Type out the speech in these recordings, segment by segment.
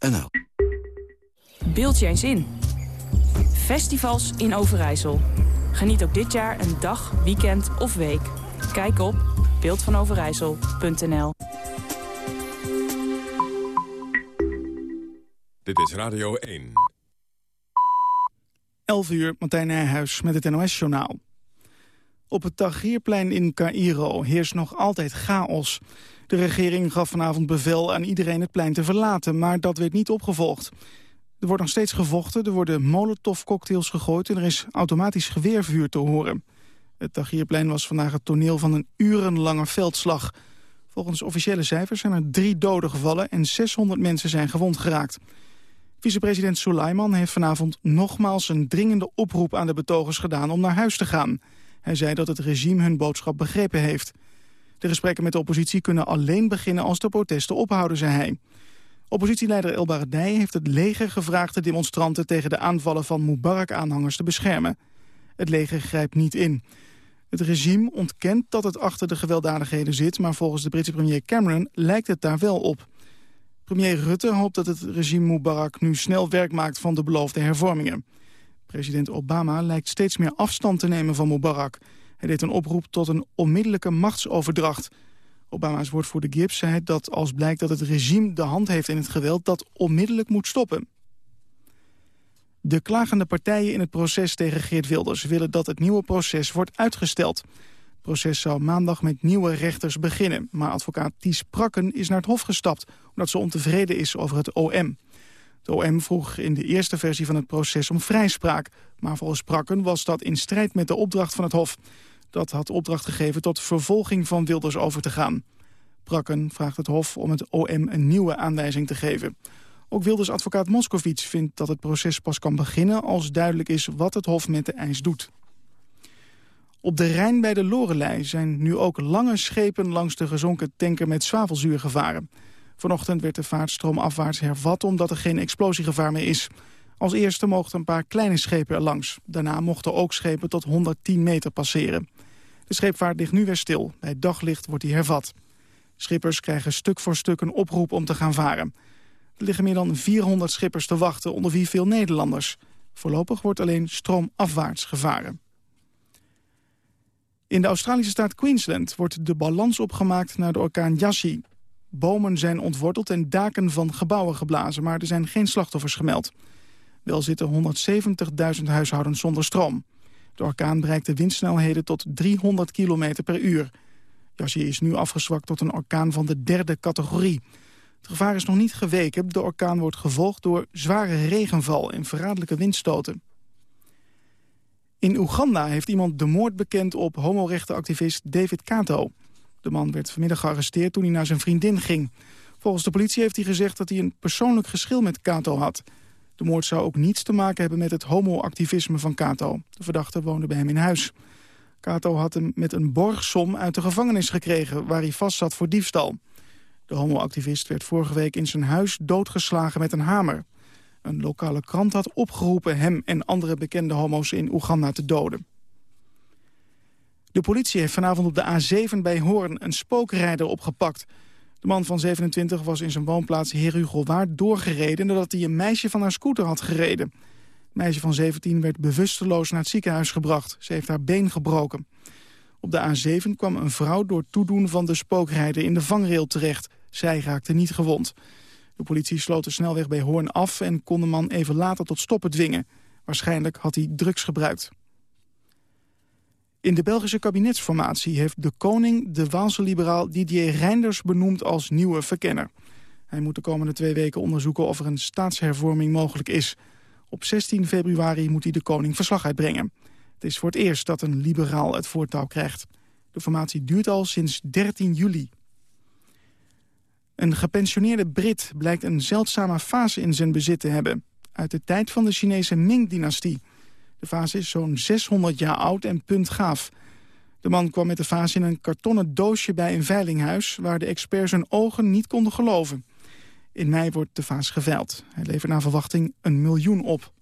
www.ncrv.nl Beeld je eens in. Festivals in Overijssel. Geniet ook dit jaar een dag, weekend of week. Kijk op beeldvanoverijssel.nl Dit is Radio 1. 11 uur, Martijn Nijhuis met het NOS-journaal. Op het Tahrirplein in Cairo heerst nog altijd chaos. De regering gaf vanavond bevel aan iedereen het plein te verlaten, maar dat werd niet opgevolgd. Er wordt nog steeds gevochten, er worden molotovcocktails gegooid... en er is automatisch geweervuur te horen. Het Tahrirplein was vandaag het toneel van een urenlange veldslag. Volgens officiële cijfers zijn er drie doden gevallen... en 600 mensen zijn gewond geraakt. Vicepresident Soleiman heeft vanavond nogmaals een dringende oproep aan de betogers gedaan om naar huis te gaan. Hij zei dat het regime hun boodschap begrepen heeft. De gesprekken met de oppositie kunnen alleen beginnen als de protesten ophouden, zei hij. Oppositieleider El Baradei heeft het leger gevraagd de demonstranten tegen de aanvallen van Mubarak-aanhangers te beschermen. Het leger grijpt niet in. Het regime ontkent dat het achter de gewelddadigheden zit, maar volgens de Britse premier Cameron lijkt het daar wel op. Premier Rutte hoopt dat het regime Mubarak nu snel werk maakt van de beloofde hervormingen. President Obama lijkt steeds meer afstand te nemen van Mubarak. Hij deed een oproep tot een onmiddellijke machtsoverdracht. Obama's woordvoerder Gibbs zei dat als blijkt dat het regime de hand heeft in het geweld... dat onmiddellijk moet stoppen. De klagende partijen in het proces tegen Geert Wilders... willen dat het nieuwe proces wordt uitgesteld. Het proces zou maandag met nieuwe rechters beginnen. Maar advocaat Ties Prakken is naar het hof gestapt... omdat ze ontevreden is over het OM. De OM vroeg in de eerste versie van het proces om vrijspraak. Maar volgens Prakken was dat in strijd met de opdracht van het Hof. Dat had opdracht gegeven tot vervolging van Wilders over te gaan. Prakken vraagt het Hof om het OM een nieuwe aanwijzing te geven. Ook Wilders advocaat Moskovits vindt dat het proces pas kan beginnen... als duidelijk is wat het Hof met de eis doet. Op de Rijn bij de Lorelei zijn nu ook lange schepen... langs de gezonken tanker met zwavelzuur gevaren. Vanochtend werd de vaartstroom afwaarts hervat omdat er geen explosiegevaar meer is. Als eerste mochten een paar kleine schepen er langs. Daarna mochten ook schepen tot 110 meter passeren. De scheepvaart ligt nu weer stil. Bij daglicht wordt die hervat. Schippers krijgen stuk voor stuk een oproep om te gaan varen. Er liggen meer dan 400 schippers te wachten, onder wie veel Nederlanders. Voorlopig wordt alleen stroomafwaarts gevaren. In de Australische staat Queensland wordt de balans opgemaakt naar de orkaan Yassi. Bomen zijn ontworteld en daken van gebouwen geblazen, maar er zijn geen slachtoffers gemeld. Wel zitten 170.000 huishoudens zonder stroom. De orkaan bereikte windsnelheden tot 300 km per uur. Yassi is nu afgezwakt tot een orkaan van de derde categorie. Het gevaar is nog niet geweken. De orkaan wordt gevolgd door zware regenval en verraderlijke windstoten. In Oeganda heeft iemand de moord bekend op homorechtenactivist David Kato. De man werd vanmiddag gearresteerd toen hij naar zijn vriendin ging. Volgens de politie heeft hij gezegd dat hij een persoonlijk geschil met Kato had. De moord zou ook niets te maken hebben met het homoactivisme van Kato. De verdachte woonde bij hem in huis. Kato had hem met een borgsom uit de gevangenis gekregen... waar hij vast zat voor diefstal. De homoactivist werd vorige week in zijn huis doodgeslagen met een hamer. Een lokale krant had opgeroepen hem en andere bekende homo's in Oeganda te doden. De politie heeft vanavond op de A7 bij Hoorn een spookrijder opgepakt. De man van 27 was in zijn woonplaats Herugelwaard doorgereden... nadat hij een meisje van haar scooter had gereden. Het meisje van 17 werd bewusteloos naar het ziekenhuis gebracht. Ze heeft haar been gebroken. Op de A7 kwam een vrouw door toedoen van de spookrijder in de vangrail terecht. Zij raakte niet gewond. De politie sloot de snelweg bij Hoorn af en kon de man even later tot stoppen dwingen. Waarschijnlijk had hij drugs gebruikt. In de Belgische kabinetsformatie heeft de koning de Waalse liberaal Didier Reinders benoemd als nieuwe verkenner. Hij moet de komende twee weken onderzoeken of er een staatshervorming mogelijk is. Op 16 februari moet hij de koning verslag uitbrengen. Het is voor het eerst dat een liberaal het voortouw krijgt. De formatie duurt al sinds 13 juli. Een gepensioneerde Brit blijkt een zeldzame fase in zijn bezit te hebben. Uit de tijd van de Chinese Ming-dynastie. De vaas is zo'n 600 jaar oud en puntgaaf. De man kwam met de vaas in een kartonnen doosje bij een veilinghuis... waar de experts hun ogen niet konden geloven. In mei wordt de vaas geveild. Hij levert naar verwachting een miljoen op.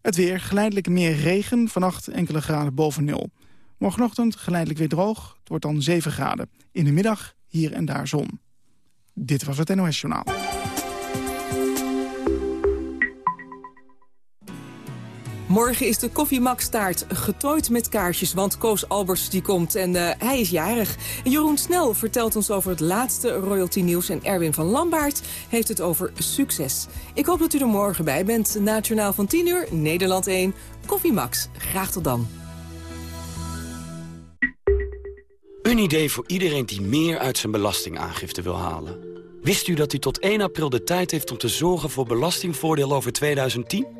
Het weer, geleidelijk meer regen, vannacht enkele graden boven nul. Morgenochtend geleidelijk weer droog, het wordt dan 7 graden. In de middag hier en daar zon. Dit was het NOS Journaal. Morgen is de koffiemaxtaart getooid met kaarsjes, want Koos Albers die komt en uh, hij is jarig. Jeroen Snel vertelt ons over het laatste royalty nieuws en Erwin van Lambaert heeft het over succes. Ik hoop dat u er morgen bij bent. Nationaal van 10 uur, Nederland 1, Koffiemax. Graag tot dan. Een idee voor iedereen die meer uit zijn belastingaangifte wil halen. Wist u dat u tot 1 april de tijd heeft om te zorgen voor belastingvoordeel over 2010?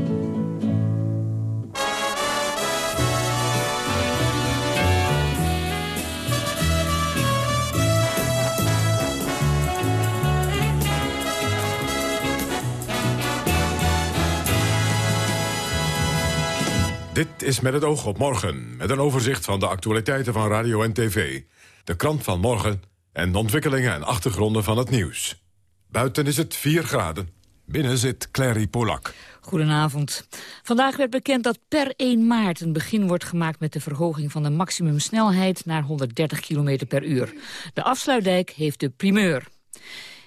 Dit is met het oog op morgen, met een overzicht van de actualiteiten van radio en tv. De krant van morgen en de ontwikkelingen en achtergronden van het nieuws. Buiten is het 4 graden. Binnen zit Clary Polak. Goedenavond. Vandaag werd bekend dat per 1 maart een begin wordt gemaakt met de verhoging van de maximumsnelheid naar 130 km per uur. De afsluitdijk heeft de primeur.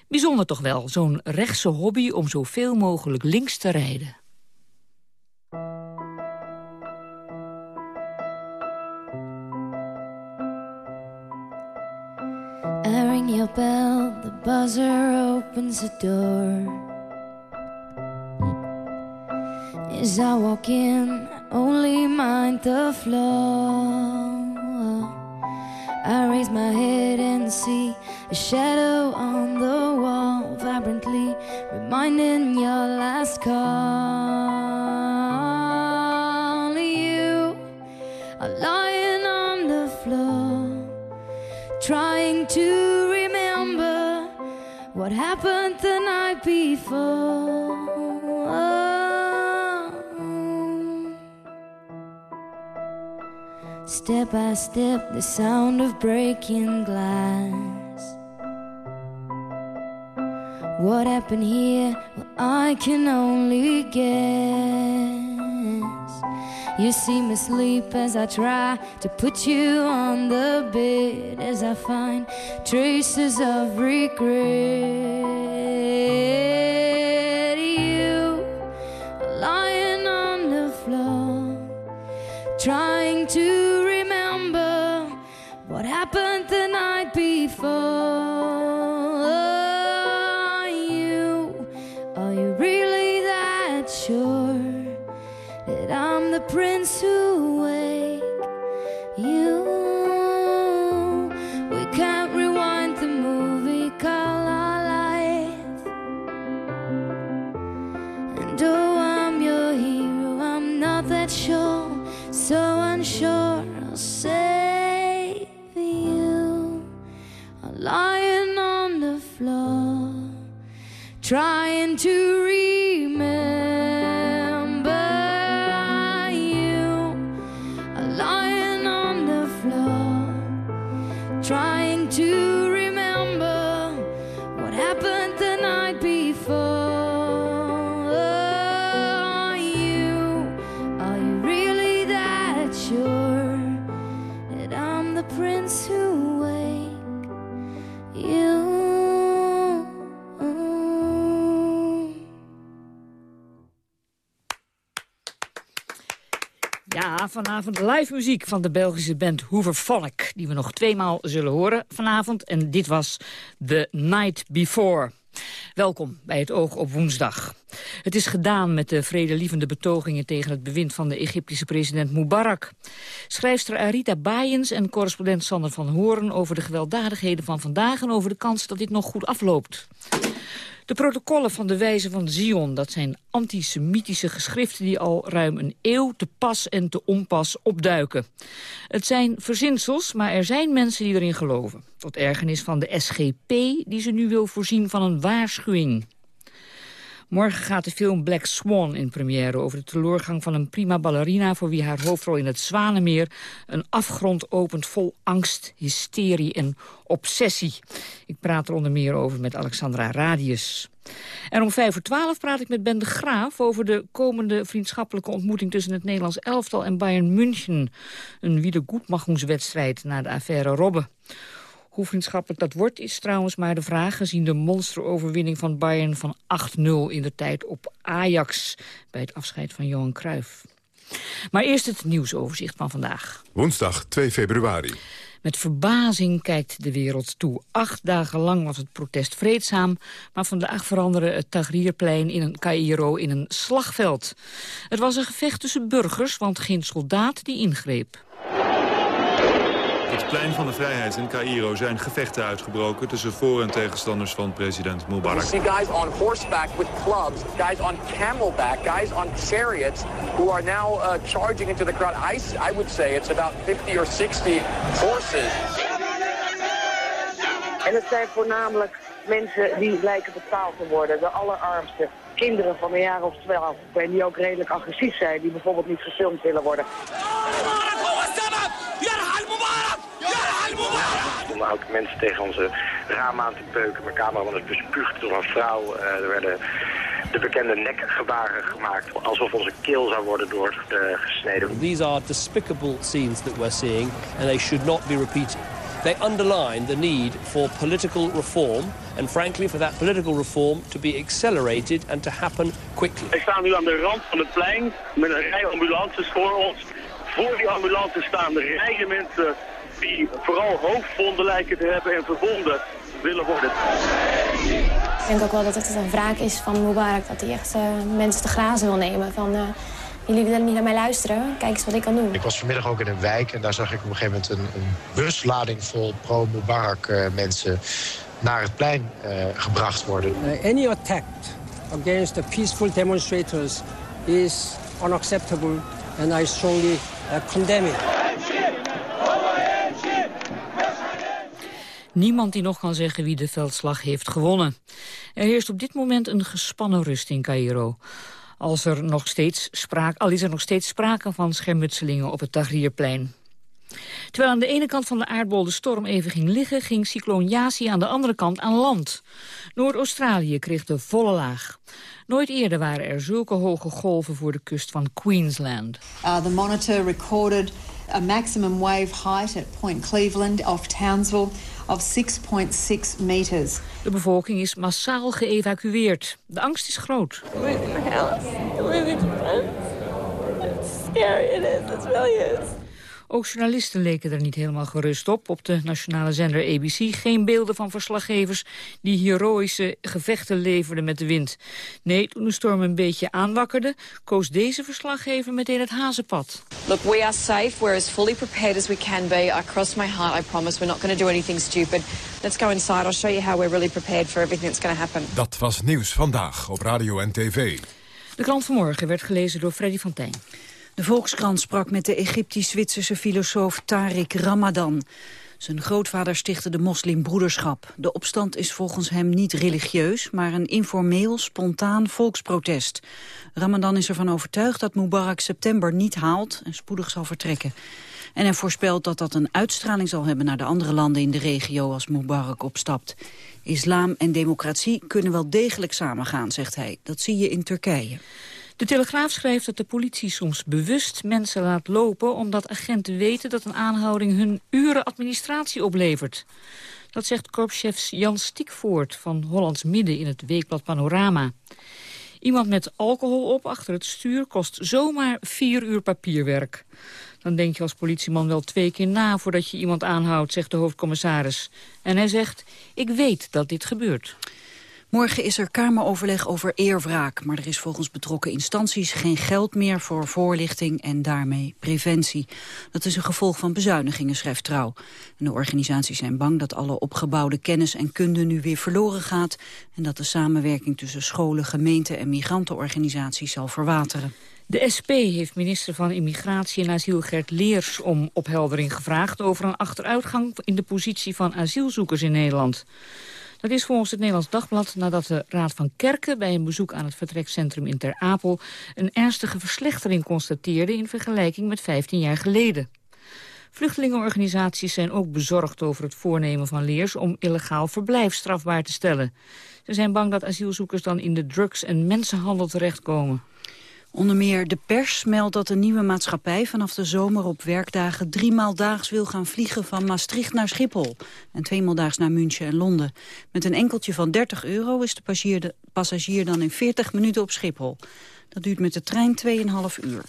Bijzonder toch wel, zo'n rechtse hobby om zoveel mogelijk links te rijden. Bell, the buzzer opens the door. As I walk in, I only mind the floor. I raise my head and see a shadow on the wall, vibrantly reminding your last call. Before. Step by step, the sound of breaking glass. What happened here? Well, I can only guess. You seem asleep as I try to put you on the bed as I find traces of regret. Trying to remember what happened the night before. Are you, are you really that sure? that I'm the prince who trying to remember you. Lying on the floor. Trying to remember what happened vanavond live muziek van de Belgische band Hoover Volk... die we nog tweemaal zullen horen vanavond. En dit was The Night Before. Welkom bij het Oog op woensdag. Het is gedaan met de vredelievende betogingen tegen het bewind van de Egyptische president Mubarak. Schrijfster Arita Bayens en correspondent Sander van Hoorn over de gewelddadigheden van vandaag en over de kans dat dit nog goed afloopt. De protocollen van de wijze van Zion, dat zijn antisemitische geschriften die al ruim een eeuw te pas en te onpas opduiken. Het zijn verzinsels, maar er zijn mensen die erin geloven. Tot ergernis van de SGP, die ze nu wil voorzien van een waarschuwing. Morgen gaat de film Black Swan in première over de teleurgang van een prima ballerina... voor wie haar hoofdrol in het Zwanenmeer een afgrond opent vol angst, hysterie en obsessie. Ik praat er onder meer over met Alexandra Radius. En om vijf voor twaalf praat ik met Ben de Graaf over de komende vriendschappelijke ontmoeting tussen het Nederlands elftal en Bayern München. Een wiedergoedmachungswedstrijd na de affaire Robben. Hoe vriendschappelijk dat wordt is trouwens maar de vraag... gezien de monsteroverwinning van Bayern van 8-0 in de tijd op Ajax... bij het afscheid van Johan Cruijff. Maar eerst het nieuwsoverzicht van vandaag. Woensdag 2 februari. Met verbazing kijkt de wereld toe. Acht dagen lang was het protest vreedzaam... maar vandaag veranderde het Tahrirplein in een Cairo in een slagveld. Het was een gevecht tussen burgers, want geen soldaat die ingreep het plein van de vrijheid in Cairo zijn gevechten uitgebroken tussen voor- en tegenstanders van president Mubarak. We see guys on horseback with clubs, guys on camelback, guys on chariots who are now uh, charging into the crowd. I, I would say it's about 50 or 60 horses. En het zijn voornamelijk mensen die lijken betaald te worden, de allerarmste. Kinderen van een jaar of twaalf, en die ook redelijk agressief zijn, die bijvoorbeeld niet gefilmd willen worden. Er stonden ook mensen tegen onze ramen aan te beuken. Mijn cameraman is bespuugd door een vrouw. Uh, er werden de bekende nekgebaren gemaakt. Alsof onze keel zou worden doorgesneden. These are despicable scenes that we're seeing. And they should not be repeated. They underline the need for political reform. And frankly, for that political reform to be accelerated and to happen quickly. We staan nu aan de rand van het plein met een rij ambulances voor ons. Voor die ambulances staan de rijen mensen die vooral hoofdwonden lijken te hebben en verbonden willen worden. Ik denk ook wel dat het een wraak is van Mubarak dat hij echt uh, mensen te grazen wil nemen. Van, uh, jullie willen niet naar mij luisteren, kijk eens wat ik kan doen. Ik was vanmiddag ook in een wijk en daar zag ik op een gegeven moment een, een buslading vol pro-Mubarak uh, mensen naar het plein gebracht worden. any attack against the peaceful demonstrators is unacceptable and I strongly condemn it. Niemand die nog kan zeggen wie de veldslag heeft gewonnen. Er heerst op dit moment een gespannen rust in Cairo. Als er nog steeds spraak, al is er nog steeds sprake van schermutselingen op het Tahrirplein. Terwijl aan de ene kant van de aardbol de storm even ging liggen... ging cycloon Yasi aan de andere kant aan land. Noord-Australië kreeg de volle laag. Nooit eerder waren er zulke hoge golven voor de kust van Queensland. Uh, the monitor recorded a maximum wave height at Point Cleveland off Townsville of 6.6 meters. De bevolking is massaal geëvacueerd. De angst is groot. It's scary, it is, it really is. Ook journalisten leken er niet helemaal gerust op. Op de nationale zender ABC geen beelden van verslaggevers... die heroïsche gevechten leverden met de wind. Nee, toen de storm een beetje aanwakkerde... koos deze verslaggever meteen het hazenpad. Look, we are safe. We're as fully prepared as we can be. I cross my heart, I promise. We're not going to do anything stupid. Let's go inside. I'll show you how we're really prepared for everything that's going to happen. Dat was Nieuws Vandaag op Radio en TV. De krant vanmorgen werd gelezen door Freddy van Tijn. De Volkskrant sprak met de Egyptisch-Zwitserse filosoof Tariq Ramadan. Zijn grootvader stichtte de moslimbroederschap. De opstand is volgens hem niet religieus, maar een informeel, spontaan volksprotest. Ramadan is ervan overtuigd dat Mubarak september niet haalt en spoedig zal vertrekken. En hij voorspelt dat dat een uitstraling zal hebben naar de andere landen in de regio als Mubarak opstapt. Islam en democratie kunnen wel degelijk samengaan, zegt hij. Dat zie je in Turkije. De Telegraaf schrijft dat de politie soms bewust mensen laat lopen... omdat agenten weten dat een aanhouding hun uren administratie oplevert. Dat zegt korpschef Jan Stiekvoort van Hollands Midden in het weekblad Panorama. Iemand met alcohol op achter het stuur kost zomaar vier uur papierwerk. Dan denk je als politieman wel twee keer na voordat je iemand aanhoudt, zegt de hoofdcommissaris. En hij zegt, ik weet dat dit gebeurt. Morgen is er kameroverleg over eerwraak, maar er is volgens betrokken instanties geen geld meer voor voorlichting en daarmee preventie. Dat is een gevolg van bezuinigingen, schrijft Trouw. En de organisaties zijn bang dat alle opgebouwde kennis en kunde nu weer verloren gaat en dat de samenwerking tussen scholen, gemeenten en migrantenorganisaties zal verwateren. De SP heeft minister van Immigratie en Asiel Gert Leers om opheldering gevraagd over een achteruitgang in de positie van asielzoekers in Nederland. Dat is volgens het Nederlands Dagblad nadat de Raad van Kerken... bij een bezoek aan het vertrekcentrum in Ter Apel... een ernstige verslechtering constateerde in vergelijking met 15 jaar geleden. Vluchtelingenorganisaties zijn ook bezorgd over het voornemen van Leers... om illegaal verblijf strafbaar te stellen. Ze zijn bang dat asielzoekers dan in de drugs- en mensenhandel terechtkomen. Onder meer de pers meldt dat de nieuwe maatschappij vanaf de zomer op werkdagen driemaal daags wil gaan vliegen van Maastricht naar Schiphol en tweemaal daags naar München en Londen. Met een enkeltje van 30 euro is de passagier dan in 40 minuten op Schiphol. Dat duurt met de trein 2,5 uur.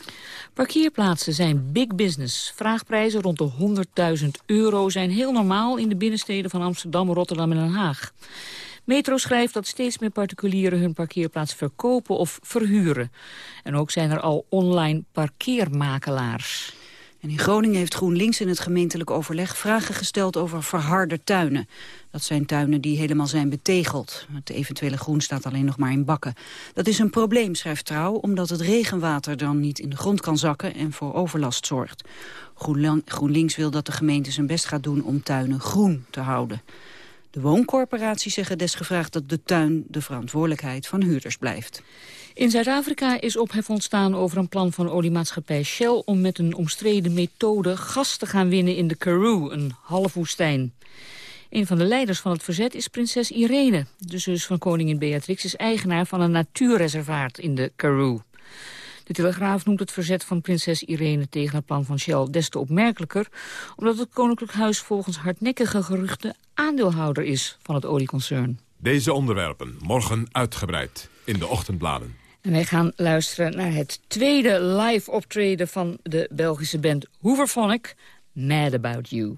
Parkeerplaatsen zijn big business. Vraagprijzen rond de 100.000 euro zijn heel normaal in de binnensteden van Amsterdam, Rotterdam en Den Haag. Metro schrijft dat steeds meer particulieren hun parkeerplaats verkopen of verhuren. En ook zijn er al online parkeermakelaars. En in Groningen heeft GroenLinks in het gemeentelijk overleg vragen gesteld over verharde tuinen. Dat zijn tuinen die helemaal zijn betegeld. Het eventuele groen staat alleen nog maar in bakken. Dat is een probleem, schrijft Trouw, omdat het regenwater dan niet in de grond kan zakken en voor overlast zorgt. GroenLinks wil dat de gemeente zijn best gaat doen om tuinen groen te houden. De wooncorporaties zeggen desgevraagd dat de tuin de verantwoordelijkheid van huurders blijft. In Zuid-Afrika is ophef ontstaan over een plan van oliemaatschappij Shell... om met een omstreden methode gas te gaan winnen in de Karoo, een halfwoestijn. Een van de leiders van het verzet is prinses Irene. De zus van koningin Beatrix is eigenaar van een natuurreservaat in de Karoo. De Telegraaf noemt het verzet van prinses Irene tegen het plan van Shell des te opmerkelijker, omdat het Koninklijk Huis volgens hardnekkige geruchten aandeelhouder is van het olieconcern. Deze onderwerpen morgen uitgebreid in de ochtendbladen. En wij gaan luisteren naar het tweede live optreden van de Belgische band Hooverphonic, Mad About You.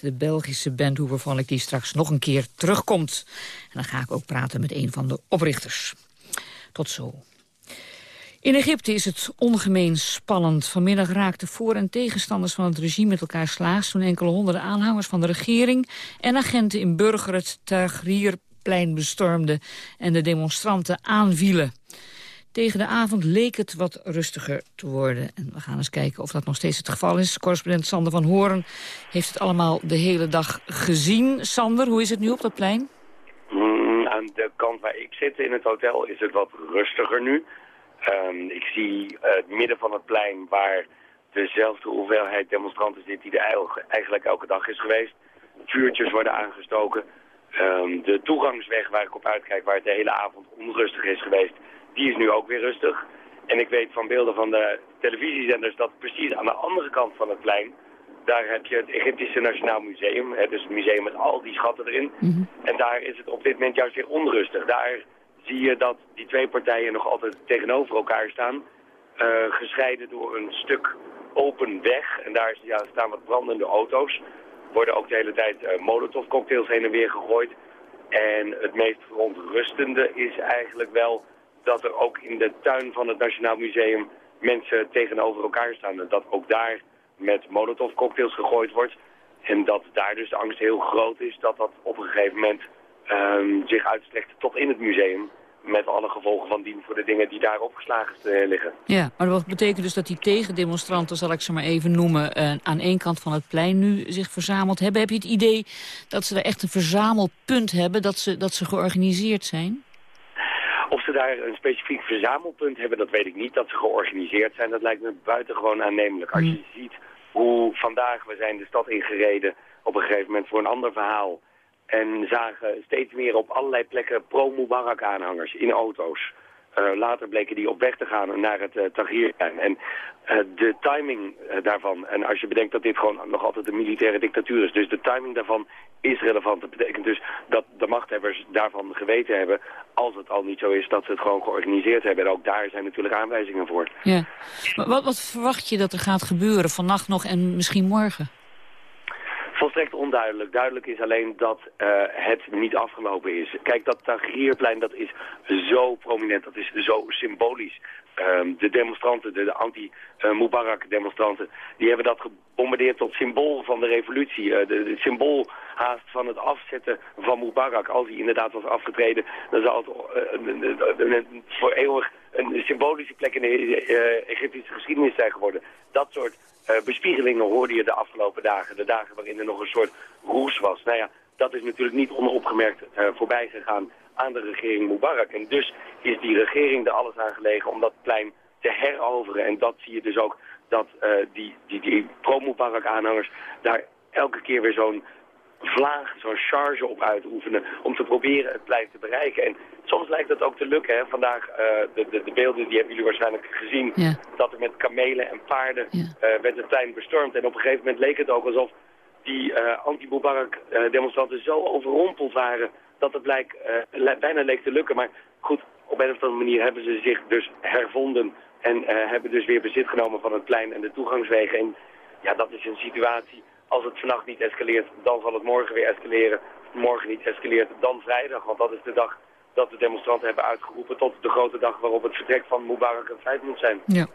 De Belgische band Hooverphonic... die straks nog een keer terugkomt. En dan ga ik ook praten met een van de oprichters. Tot zo. In Egypte is het ongemeen spannend. Vanmiddag raakten voor- en tegenstanders van het regime met elkaar slaags... toen enkele honderden aanhangers van de regering en agenten in Burger... het Tahrirplein bestormden en de demonstranten aanvielen. Tegen de avond leek het wat rustiger te worden. En we gaan eens kijken of dat nog steeds het geval is. Correspondent Sander van Horen heeft het allemaal de hele dag gezien. Sander, hoe is het nu op dat plein? Mm, aan de kant waar ik zit in het hotel is het wat rustiger nu. Ehm, ik zie het midden van het plein waar dezelfde hoeveelheid demonstranten zit die er eigenlijk- eigenlijk elke dag is geweest. Vuurtjes worden aangestoken. Ehm, de toegangsweg waar ik op uitkijk, waar het de hele avond onrustig is geweest, die is nu ook weer rustig. En ik weet van beelden van de televisiezenders dat precies aan de andere kant van het plein, daar heb je het Egyptische Nationaal Museum. Hè, dus het museum met al die schatten erin. En daar is het op dit moment juist weer onrustig. Daar zie je dat die twee partijen nog altijd tegenover elkaar staan. eh, gescheiden door een stuk open weg. En daar ja, staan wat brandende auto's. Worden ook de hele tijd eh molotov cocktails heen en weer gegooid. En het meest verontrustende is eigenlijk wel dat er ook in de tuin van het Nationaal Museum mensen tegenover elkaar staan. Dat ook daar met molotov cocktails gegooid wordt. En dat daar dus de angst heel groot is dat dat op een gegeven moment ehm, zich uitstrekt tot in het museum. Met alle gevolgen van dien voor de dingen die daar opgeslagen eh, liggen. Ja, maar dat betekent dus dat die tegendemonstranten, zal ik ze maar even noemen... eh, aan één kant van het plein nu zich verzameld hebben. Heb je het idee dat ze daar echt een verzamelpunt hebben, dat ze, dat ze georganiseerd zijn? Daar een specifiek verzamelpunt hebben, dat weet ik niet. Dat ze georganiseerd zijn, dat lijkt me buitengewoon aannemelijk. Als je ziet hoe vandaag, we zijn de stad ingereden op een gegeven moment voor een ander verhaal. En zagen steeds meer op allerlei plekken pro-Mubarak aanhangers in auto's. Eh, later bleken die op weg te gaan naar het uh. En eh, de timing daarvan, en als je bedenkt dat dit gewoon nog altijd een militaire dictatuur is, dus de timing daarvan is relevant. Dat betekent dus dat de machthebbers daarvan geweten hebben, als het al niet zo is, dat ze het gewoon georganiseerd hebben. En ook daar zijn natuurlijk aanwijzingen voor. Ja. Wat, wat verwacht je dat er gaat gebeuren vannacht nog en misschien morgen? Volstrekt onduidelijk. Duidelijk is alleen dat eh, het niet afgelopen is. Kijk, dat Tahrirplein dat is zo prominent, dat is zo symbolisch. Ehm, de demonstranten, de, de anti-Mubarak-demonstranten, die hebben dat gebombardeerd tot symbool van de revolutie. Eh, de, symbool haast van het afzetten van Mubarak. Als hij inderdaad was afgetreden, dan zou het eh, voor eeuwig een symbolische plek in de Egyptische geschiedenis zijn geworden. Dat soort uh, bespiegelingen hoorde je de afgelopen dagen. De dagen waarin er nog een soort roes was. Nou ja, dat is natuurlijk niet onopgemerkt uh, voorbij gegaan aan de regering Mubarak. En dus is die regering er alles aan gelegen om dat plein te heroveren. En dat zie je dus ook dat uh, die, die, die pro-Mubarak aanhangers daar elke keer weer zo'n vlaag, zo'n charge op uitoefenen om te proberen het plein te bereiken. En soms lijkt dat ook te lukken. Hè. Vandaag, uh, de, de, de, beelden die hebben jullie waarschijnlijk gezien, ja. dat er met kamelen en paarden ja. uh, werd het plein bestormd. En op een gegeven moment leek het ook alsof die uh, anti-Mubarak-demonstranten zo overrompeld waren dat het blijk, bijna leek te lukken. Maar goed, op een of andere manier hebben ze zich dus hervonden en hebben dus weer bezit genomen van het plein en de toegangswegen. En ja, dat is een situatie als het vannacht niet escaleert, dan zal het morgen weer escaleren. Morgen niet escaleert, dan vrijdag. Want dat is de dag dat de demonstranten hebben uitgeroepen tot de grote dag waarop het vertrek van Mubarak een feit moet zijn. Ja,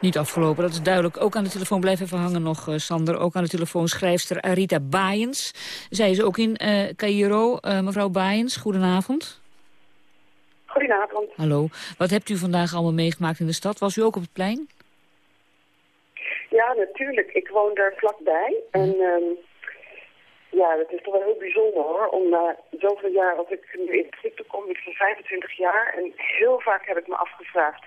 niet afgelopen, dat is duidelijk. Ook aan de telefoon, blijf even hangen nog, uh, Sander. Ook aan de telefoon schrijfster Arita Baaiens. Zij is ook in uh, Cairo. Uh, mevrouw Baaiens, goedenavond. Goedenavond. Hallo. Wat hebt u vandaag allemaal meegemaakt in de stad? Was u ook op het plein? Ja, natuurlijk. Ik woon daar vlakbij. En um, Ja, dat is toch wel heel bijzonder hoor. Om na zoveel jaar, als ik nu in Egypte kom, ik ben 25 jaar. En heel vaak heb ik me afgevraagd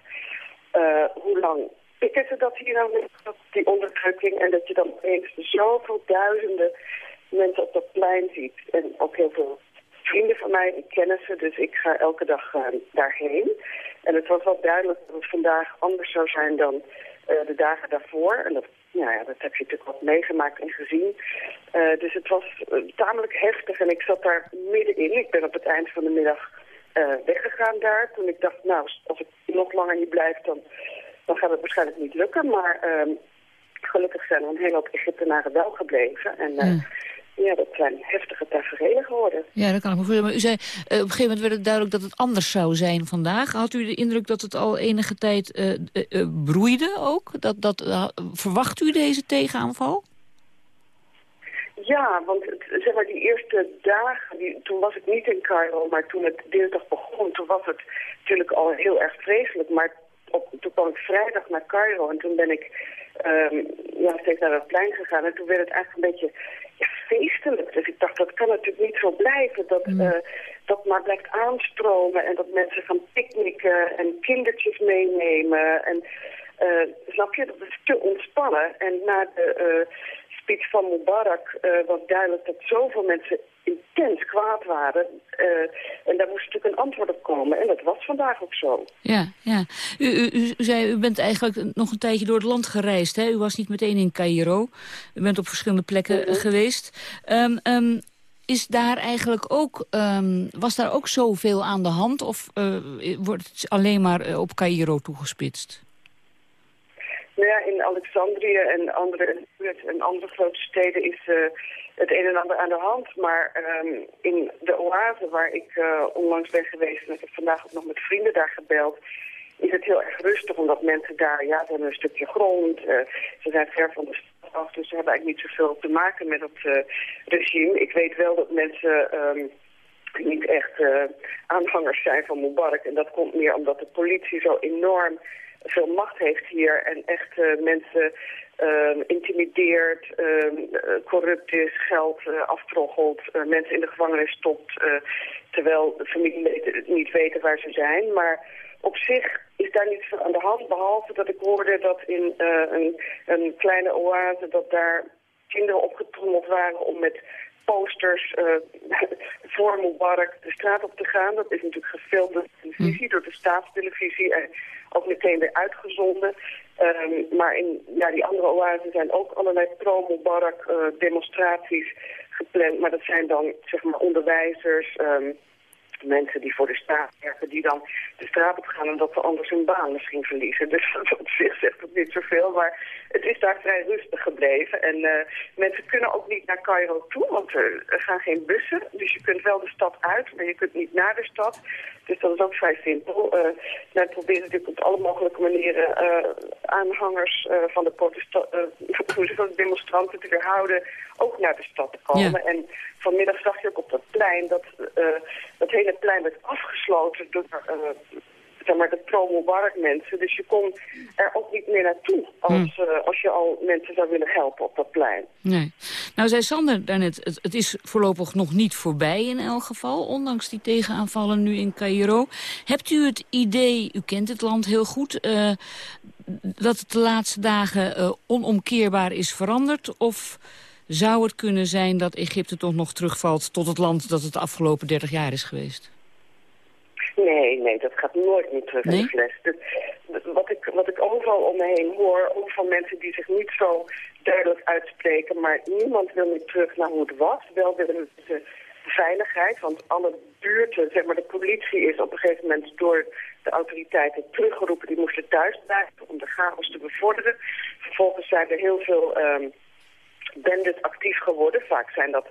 uh, hoe lang pikken dat hier nou met die onderdrukking. En dat je dan opeens zoveel duizenden mensen op dat plein ziet. En ook heel veel vrienden van mij, die kennen ze. Dus ik ga elke dag uh, daarheen. En het was wel duidelijk dat het vandaag anders zou zijn dan de dagen daarvoor. En dat nou ja, dat heb je natuurlijk wat meegemaakt en gezien. Uh, dus het was uh, tamelijk heftig en ik zat daar middenin. Ik ben op het eind van de middag weggegaan daar. Toen ik dacht, nou, als ik nog langer niet blijf, dan, dan gaat het waarschijnlijk niet lukken. Maar ehm, gelukkig zijn er een hele hoop Egyptenaren wel gebleven. En ja. Ja, dat zijn heftige tafereelen geworden. Ja, dat kan ik me voorstellen. Maar u zei, uh, op een gegeven moment werd het duidelijk dat het anders zou zijn vandaag. Had u de indruk dat het al enige tijd uh, uh, broeide ook? Dat, dat, verwacht u deze tegenaanval? Ja, want het, zeg maar die eerste dagen, die, toen was ik niet in Cairo, maar toen het dinsdag begon, toen was het natuurlijk al heel erg vreselijk. Maar op, toen kwam ik vrijdag naar Cairo en toen ben ik um, ja, steeds naar het plein gegaan. En toen werd het eigenlijk een beetje feestelijk. Dus ik dacht, dat kan natuurlijk niet zo blijven. Dat, mm. uh, dat maar blijft aanstromen en dat mensen gaan picknicken en kindertjes meenemen. En uh, snap je, dat is te ontspannen. En na de uh, speech van Mubarak was duidelijk dat zoveel mensen intens kwaad waren. Uh, en daar moest natuurlijk een antwoord op komen. En dat was vandaag ook zo. Ja, ja. U, u, u, zei, u bent eigenlijk nog een tijdje door het land gereisd. Hè? U was niet meteen in Cairo. U bent op verschillende plekken mm -hmm. geweest. Um, um, is daar eigenlijk ook, um, was daar ook zoveel aan de hand? Of uh, wordt het alleen maar op Cairo toegespitst? Nou ja, in Alexandrië en andere, en andere grote steden is uh, het een en ander aan de hand. Maar um, in de oase waar ik uh, onlangs ben geweest... en ik heb vandaag ook nog met vrienden daar gebeld... is het heel erg rustig, omdat mensen daar... ja, ze hebben een stukje grond, uh, ze zijn ver van de stad dus ze hebben eigenlijk niet zoveel te maken met het uh, regime. Ik weet wel dat mensen... Um, niet echt aanhangers zijn van Mubarak. En dat komt meer omdat de politie zo enorm veel macht heeft hier en echt mensen uh, intimideert, uh, corrupt is, geld aftroggelt, mensen in de gevangenis stopt, terwijl de familieleden niet weten waar ze zijn. Maar op zich is daar niets van aan de hand, behalve dat ik hoorde dat in een, een kleine oase, dat daar kinderen opgetrommeld waren om met posters uh, voor Mubarak de straat op te gaan. Dat is natuurlijk gefilmd door de televisie, door de staatstelevisie en ook meteen weer uitgezonden. Um, maar in ja, die andere oasen zijn ook allerlei pro-Mubarak uh, demonstraties gepland. Maar dat zijn dan zeg maar onderwijzers, um, mensen die voor de staat werken, die dan de straat op gaan en dat ze anders hun baan misschien verliezen. Dus op zich zegt het niet zoveel, maar het is daar vrij rustig gebleven. En uh, mensen kunnen ook niet naar Cairo toe, want er, gaan geen bussen. Dus je kunt wel de stad uit, maar je kunt niet naar de stad. Dus dat is ook vrij simpel. Uh, nou, proberen natuurlijk op alle mogelijke manieren uh, aanhangers van, de de demonstranten te weerhouden ook naar de stad te komen. Ja. En vanmiddag zag je ook op dat plein dat dat hele plein werd afgesloten door zeg maar, de pro-Mubarak mensen. Dus je kon er ook niet meer naartoe als, hm. uh, als je al mensen zou willen helpen op dat plein. Nee. Nou zei Sander daarnet, het, het is voorlopig nog niet voorbij in elk geval, ondanks die tegenaanvallen nu in Cairo. Hebt u het idee, u kent het land heel goed, uh, dat het de laatste dagen uh, onomkeerbaar is veranderd? Of zou het kunnen zijn dat Egypte toch nog terugvalt tot het land dat het de afgelopen 30 jaar is geweest? Nee, nee, dat gaat nooit meer terug nee? in de fles. Dus, wat, ik, wat ik overal om me heen hoor, ook van mensen die zich niet zo duidelijk uitspreken, maar niemand wil meer terug naar hoe het was. Wel willen ze veiligheid, want alle buurten, zeg maar de politie is op een gegeven moment door de autoriteiten teruggeroepen. Die moesten thuis blijven om de chaos te bevorderen. Vervolgens zijn er heel veel um, bendes actief geworden. Vaak zijn dat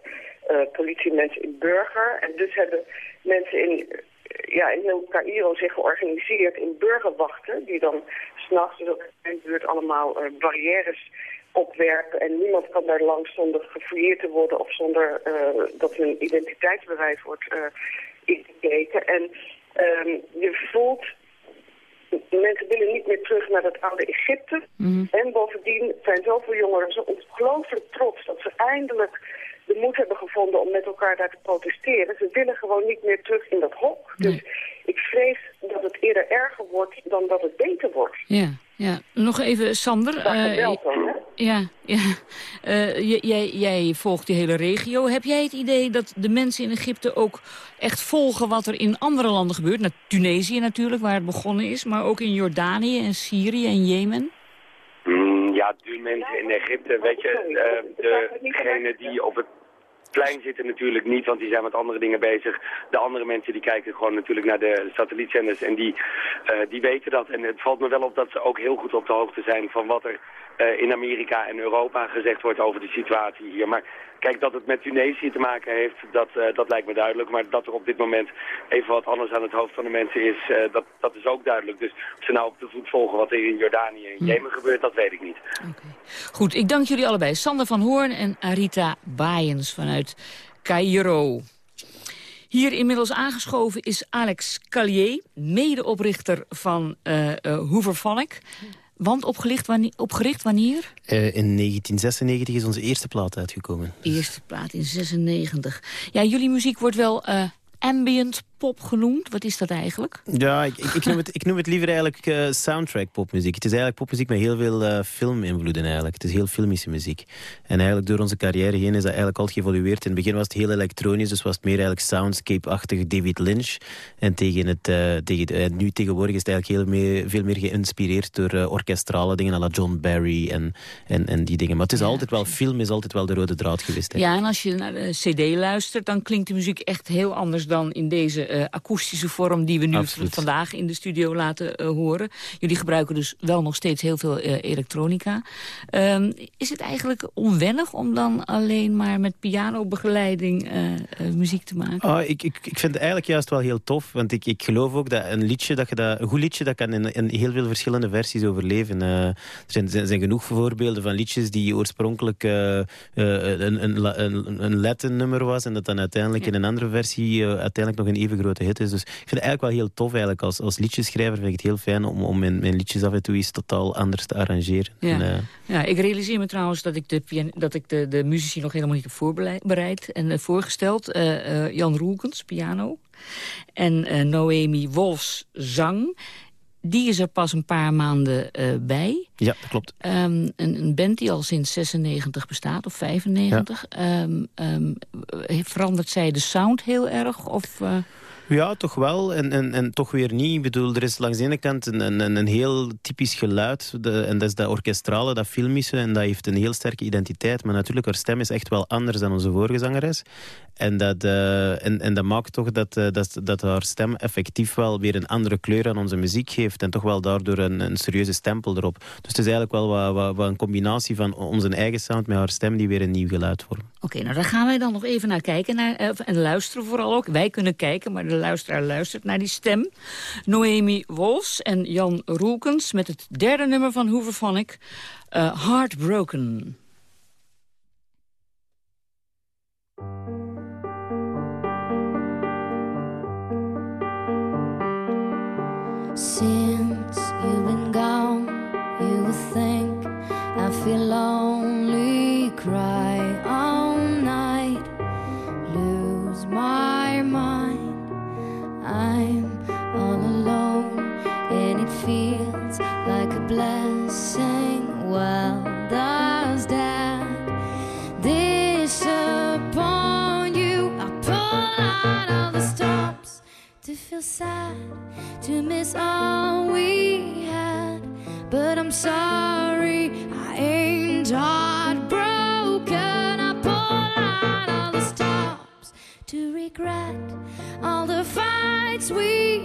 uh, politiemensen in burger. En dus hebben mensen in ja, in heel Cairo zich georganiseerd in burgerwachten... die dan s'nachts dus in de buurt allemaal uh, barrières opwerpen... en niemand kan daar langs zonder gefouilleerd te worden... of zonder uh, dat hun identiteitsbewijs wordt ingekeken. En um, je voelt... Mensen willen niet meer terug naar het oude Egypte. Mm -hmm. En bovendien zijn zoveel jongeren zo ongelooflijk trots... dat ze eindelijk de moed hebben gevonden om met elkaar daar te protesteren. Ze willen gewoon niet meer terug in dat hok. Dus ik vrees dat het eerder erger wordt dan dat het beter wordt. Ja, ja. Nog even, Sander. Uh? Ja, ja. Uh, jij, volgt die hele regio. Heb jij het idee dat de mensen in Egypte ook echt volgen wat er in andere landen gebeurt? Nou, Tunesië natuurlijk, waar het begonnen is, maar ook in Jordanië en Syrië en Jemen? Mm, ja, de mensen in Egypte, weet je, uh, degene die op het plein zitten natuurlijk niet, want die zijn met andere dingen bezig. De andere mensen die kijken gewoon natuurlijk naar de satellietzenders en die, uh, die weten dat. En het valt me wel op dat ze ook heel goed op de hoogte zijn van wat er uh, in Amerika en Europa gezegd wordt over de situatie hier. Maar kijk, dat het met Tunesië te maken heeft, dat, uh, dat lijkt me duidelijk. Maar dat er op dit moment even wat anders aan het hoofd van de mensen is, uh, dat, dat is ook duidelijk. Dus of ze nou op de voet volgen wat er in Jordanië en Jemen gebeurt, dat weet ik niet. Okay. Goed, ik dank jullie allebei. Sander van Hoorn en Arita Baaiens vanuit Cairo. Hier inmiddels aangeschoven is Alex Callier, medeoprichter van uh, Hooverphonic. Want opgericht wanneer? Opgericht wanneer? Uh, in 1996 is onze eerste plaat uitgekomen. Eerste plaat in 96. Ja, jullie muziek wordt wel uh, ambient pop genoemd. Wat is dat eigenlijk? Ja, ik, ik, ik noem, het, ik noem het liever eigenlijk uh, soundtrack popmuziek. Het is eigenlijk popmuziek met heel veel uh, filminvloeden eigenlijk. Het is heel filmische muziek. En eigenlijk door onze carrière heen is dat eigenlijk altijd geëvolueerd. In het begin was het heel elektronisch, dus was het meer eigenlijk soundscape-achtig David Lynch. En tegen het, uh, tegen, nu tegenwoordig is het eigenlijk heel meer, veel meer geïnspireerd door orkestrale dingen à la John Barry en, en, en die dingen. Maar het is ja, altijd wel, film is altijd wel de rode draad geweest. Hè. Ja, en als je naar de cd luistert, dan klinkt de muziek echt heel anders dan in deze uh, akoestische vorm die we nu Absoluut. vandaag in de studio laten uh, horen. Jullie gebruiken dus wel nog steeds heel veel uh, elektronica. Um, is het eigenlijk onwennig om dan alleen maar met pianobegeleiding muziek te maken? Oh, ik, ik, ik vind het eigenlijk juist wel heel tof. Want ik, ik geloof ook dat een liedje, dat je dat, een goed liedje, dat kan in, in heel veel verschillende versies overleven. er zijn, zijn, zijn, genoeg voorbeelden van liedjes die oorspronkelijk een, een, een, een Latin nummer was en dat dan uiteindelijk ja. in een andere versie uiteindelijk nog een even grote hit is. Dus ik vind het eigenlijk wel heel tof eigenlijk. Als, als liedjeschrijver vind ik het heel fijn om, om mijn, mijn liedjes af en toe eens totaal anders te arrangeren. Ja, en, uh... ja ik realiseer me trouwens dat ik de, dat ik de, de muzici nog helemaal niet heb voorbereid en uh, voorgesteld. Uh, Jan Roelkens, piano. En Noemi Wolfs, zang. Die is er pas een paar maanden uh, bij. Ja, dat klopt. Um, een, een, band die al sinds 96 bestaat, of 95. Ja. Um, um, verandert zij de sound heel erg? Of, uh... Ja, toch wel. En, en, en toch weer niet. Ik bedoel, er is langs de ene kant een, een, een heel typisch geluid. De, en dat is dat orkestrale, dat filmische. En dat heeft een heel sterke identiteit. Maar natuurlijk, haar stem is echt wel anders dan onze vorige zangeres. En dat, uh, en, en dat maakt toch dat, uh, dat, dat haar stem effectief wel weer een andere kleur aan onze muziek geeft. En toch wel daardoor een, een serieuze stempel erop. Dus het is eigenlijk wel wat, wat, een combinatie van onze eigen sound met haar stem die weer een nieuw geluid vormt. Oké, nou daar gaan wij dan nog even naar kijken naar, uh, en luisteren vooral ook. Wij kunnen kijken, maar luisteraar luistert naar die stem. Noemi Wolfs en Jan Roelkens met het derde nummer van Hooverphonic, uh, Heartbroken. Since you've been gone, you think I feel lonely, cry to miss all we had. But I'm sorry, I ain't heartbroken. I pull out all the stops to regret all the fights we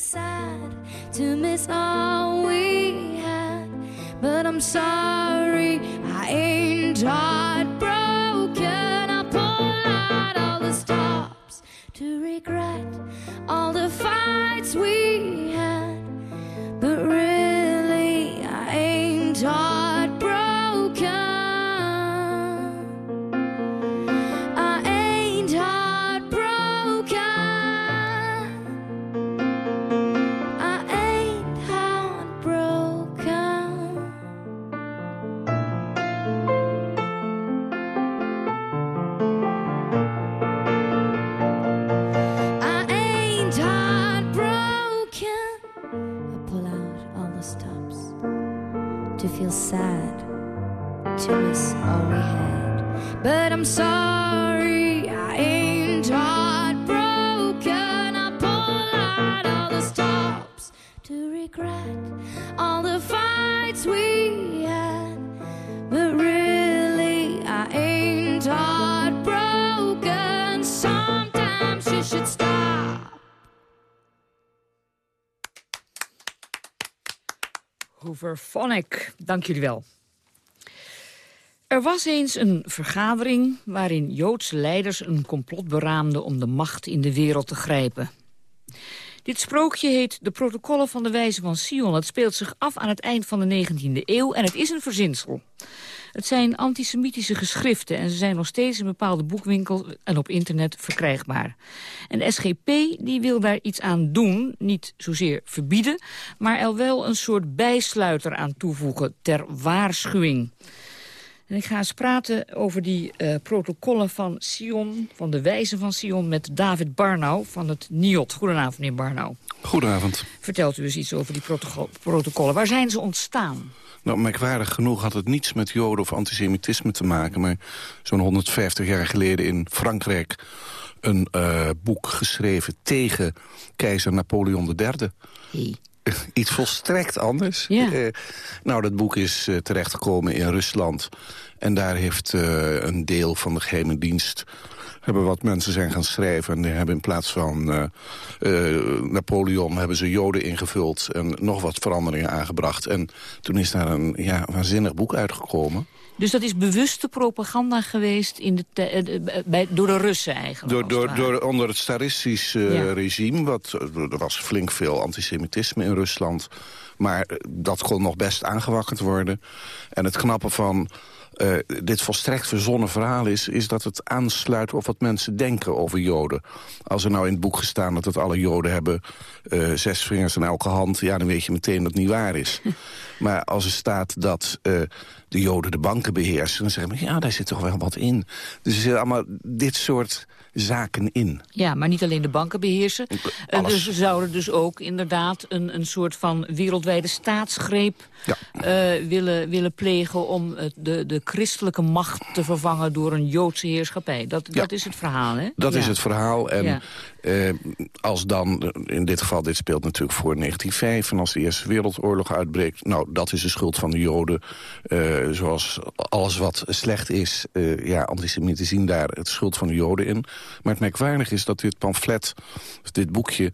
sad, to miss all we had. But I'm sorry, I ain't heartbroken. I pull out all the stops to regret all the fights we had. But really, sad, to miss all we had. But I'm sorry, Dank jullie wel. Er was eens een vergadering waarin Joodse leiders een complot beraamden om de macht in de wereld te grijpen. Dit sprookje heet De Protocollen van de Wijze van Sion. Het speelt zich af aan het eind van de 19e eeuw en het is een verzinsel. Het zijn antisemitische geschriften en ze zijn nog steeds in bepaalde boekwinkels en op internet verkrijgbaar. En de SGP die wil daar iets aan doen, niet zozeer verbieden, maar er wel een soort bijsluiter aan toevoegen ter waarschuwing. En ik ga eens praten over die eh, protocollen van Sion, van de wijze van Sion... met David Barnau van het NIOT. Goedenavond, meneer Barnau. Goedenavond. Vertelt u eens iets over die protocol- protocollen. Waar zijn ze ontstaan? Nou, merkwaardig genoeg had het niets met joden of antisemitisme te maken... maar zo'n 150 jaar geleden in Frankrijk een eh, boek geschreven tegen keizer Napoleon III. Hey. Iets volstrekt anders. Ja. Eh, nou, dat boek is eh, terechtgekomen in Rusland. En daar heeft een deel van de geheime dienst... hebben wat mensen zijn gaan schrijven. En die hebben in plaats van eh, eh, Napoleon... hebben ze Joden ingevuld en nog wat veranderingen aangebracht. En toen is daar een ja, waanzinnig boek uitgekomen. Dus dat is bewuste propaganda geweest in de te- eh, de- bij, door de Russen eigenlijk? Door, door, door, onder het tsaristisch Ja. regime, wat, er was flink veel antisemitisme in Rusland. Maar dat kon nog best aangewakkerd worden. En het knappe van eh, dit volstrekt verzonnen verhaal is... is dat het aansluit op wat mensen denken over Joden. Als er nou in het boek gestaan dat het alle Joden hebben... eh, zes vingers aan elke hand, ja, dan weet je meteen dat het niet waar is. maar als er staat dat eh, de Joden de banken beheersen... dan zeggen we, ja, daar zit toch wel wat in. Dus er zitten allemaal dit soort zaken in. Ja, maar niet alleen de banken beheersen. Eh, Alles. dus ze zouden dus ook inderdaad een, een soort van wereldwijde staatsgreep eh, willen, willen plegen om het- de, de christelijke macht te vervangen door een Joodse heerschappij. Dat, dat is het verhaal, hè? Dat Ja. is het verhaal. En Eh, als dan, eh, in dit geval, dit speelt natuurlijk voor 1905... en als de Eerste Wereldoorlog uitbreekt... nou, dat is de schuld van de Joden. Eh, zoals alles wat slecht is, ja, antisemieten zien daar het schuld van de Joden in. Maar het merkwaardig is dat dit pamflet, dit boekje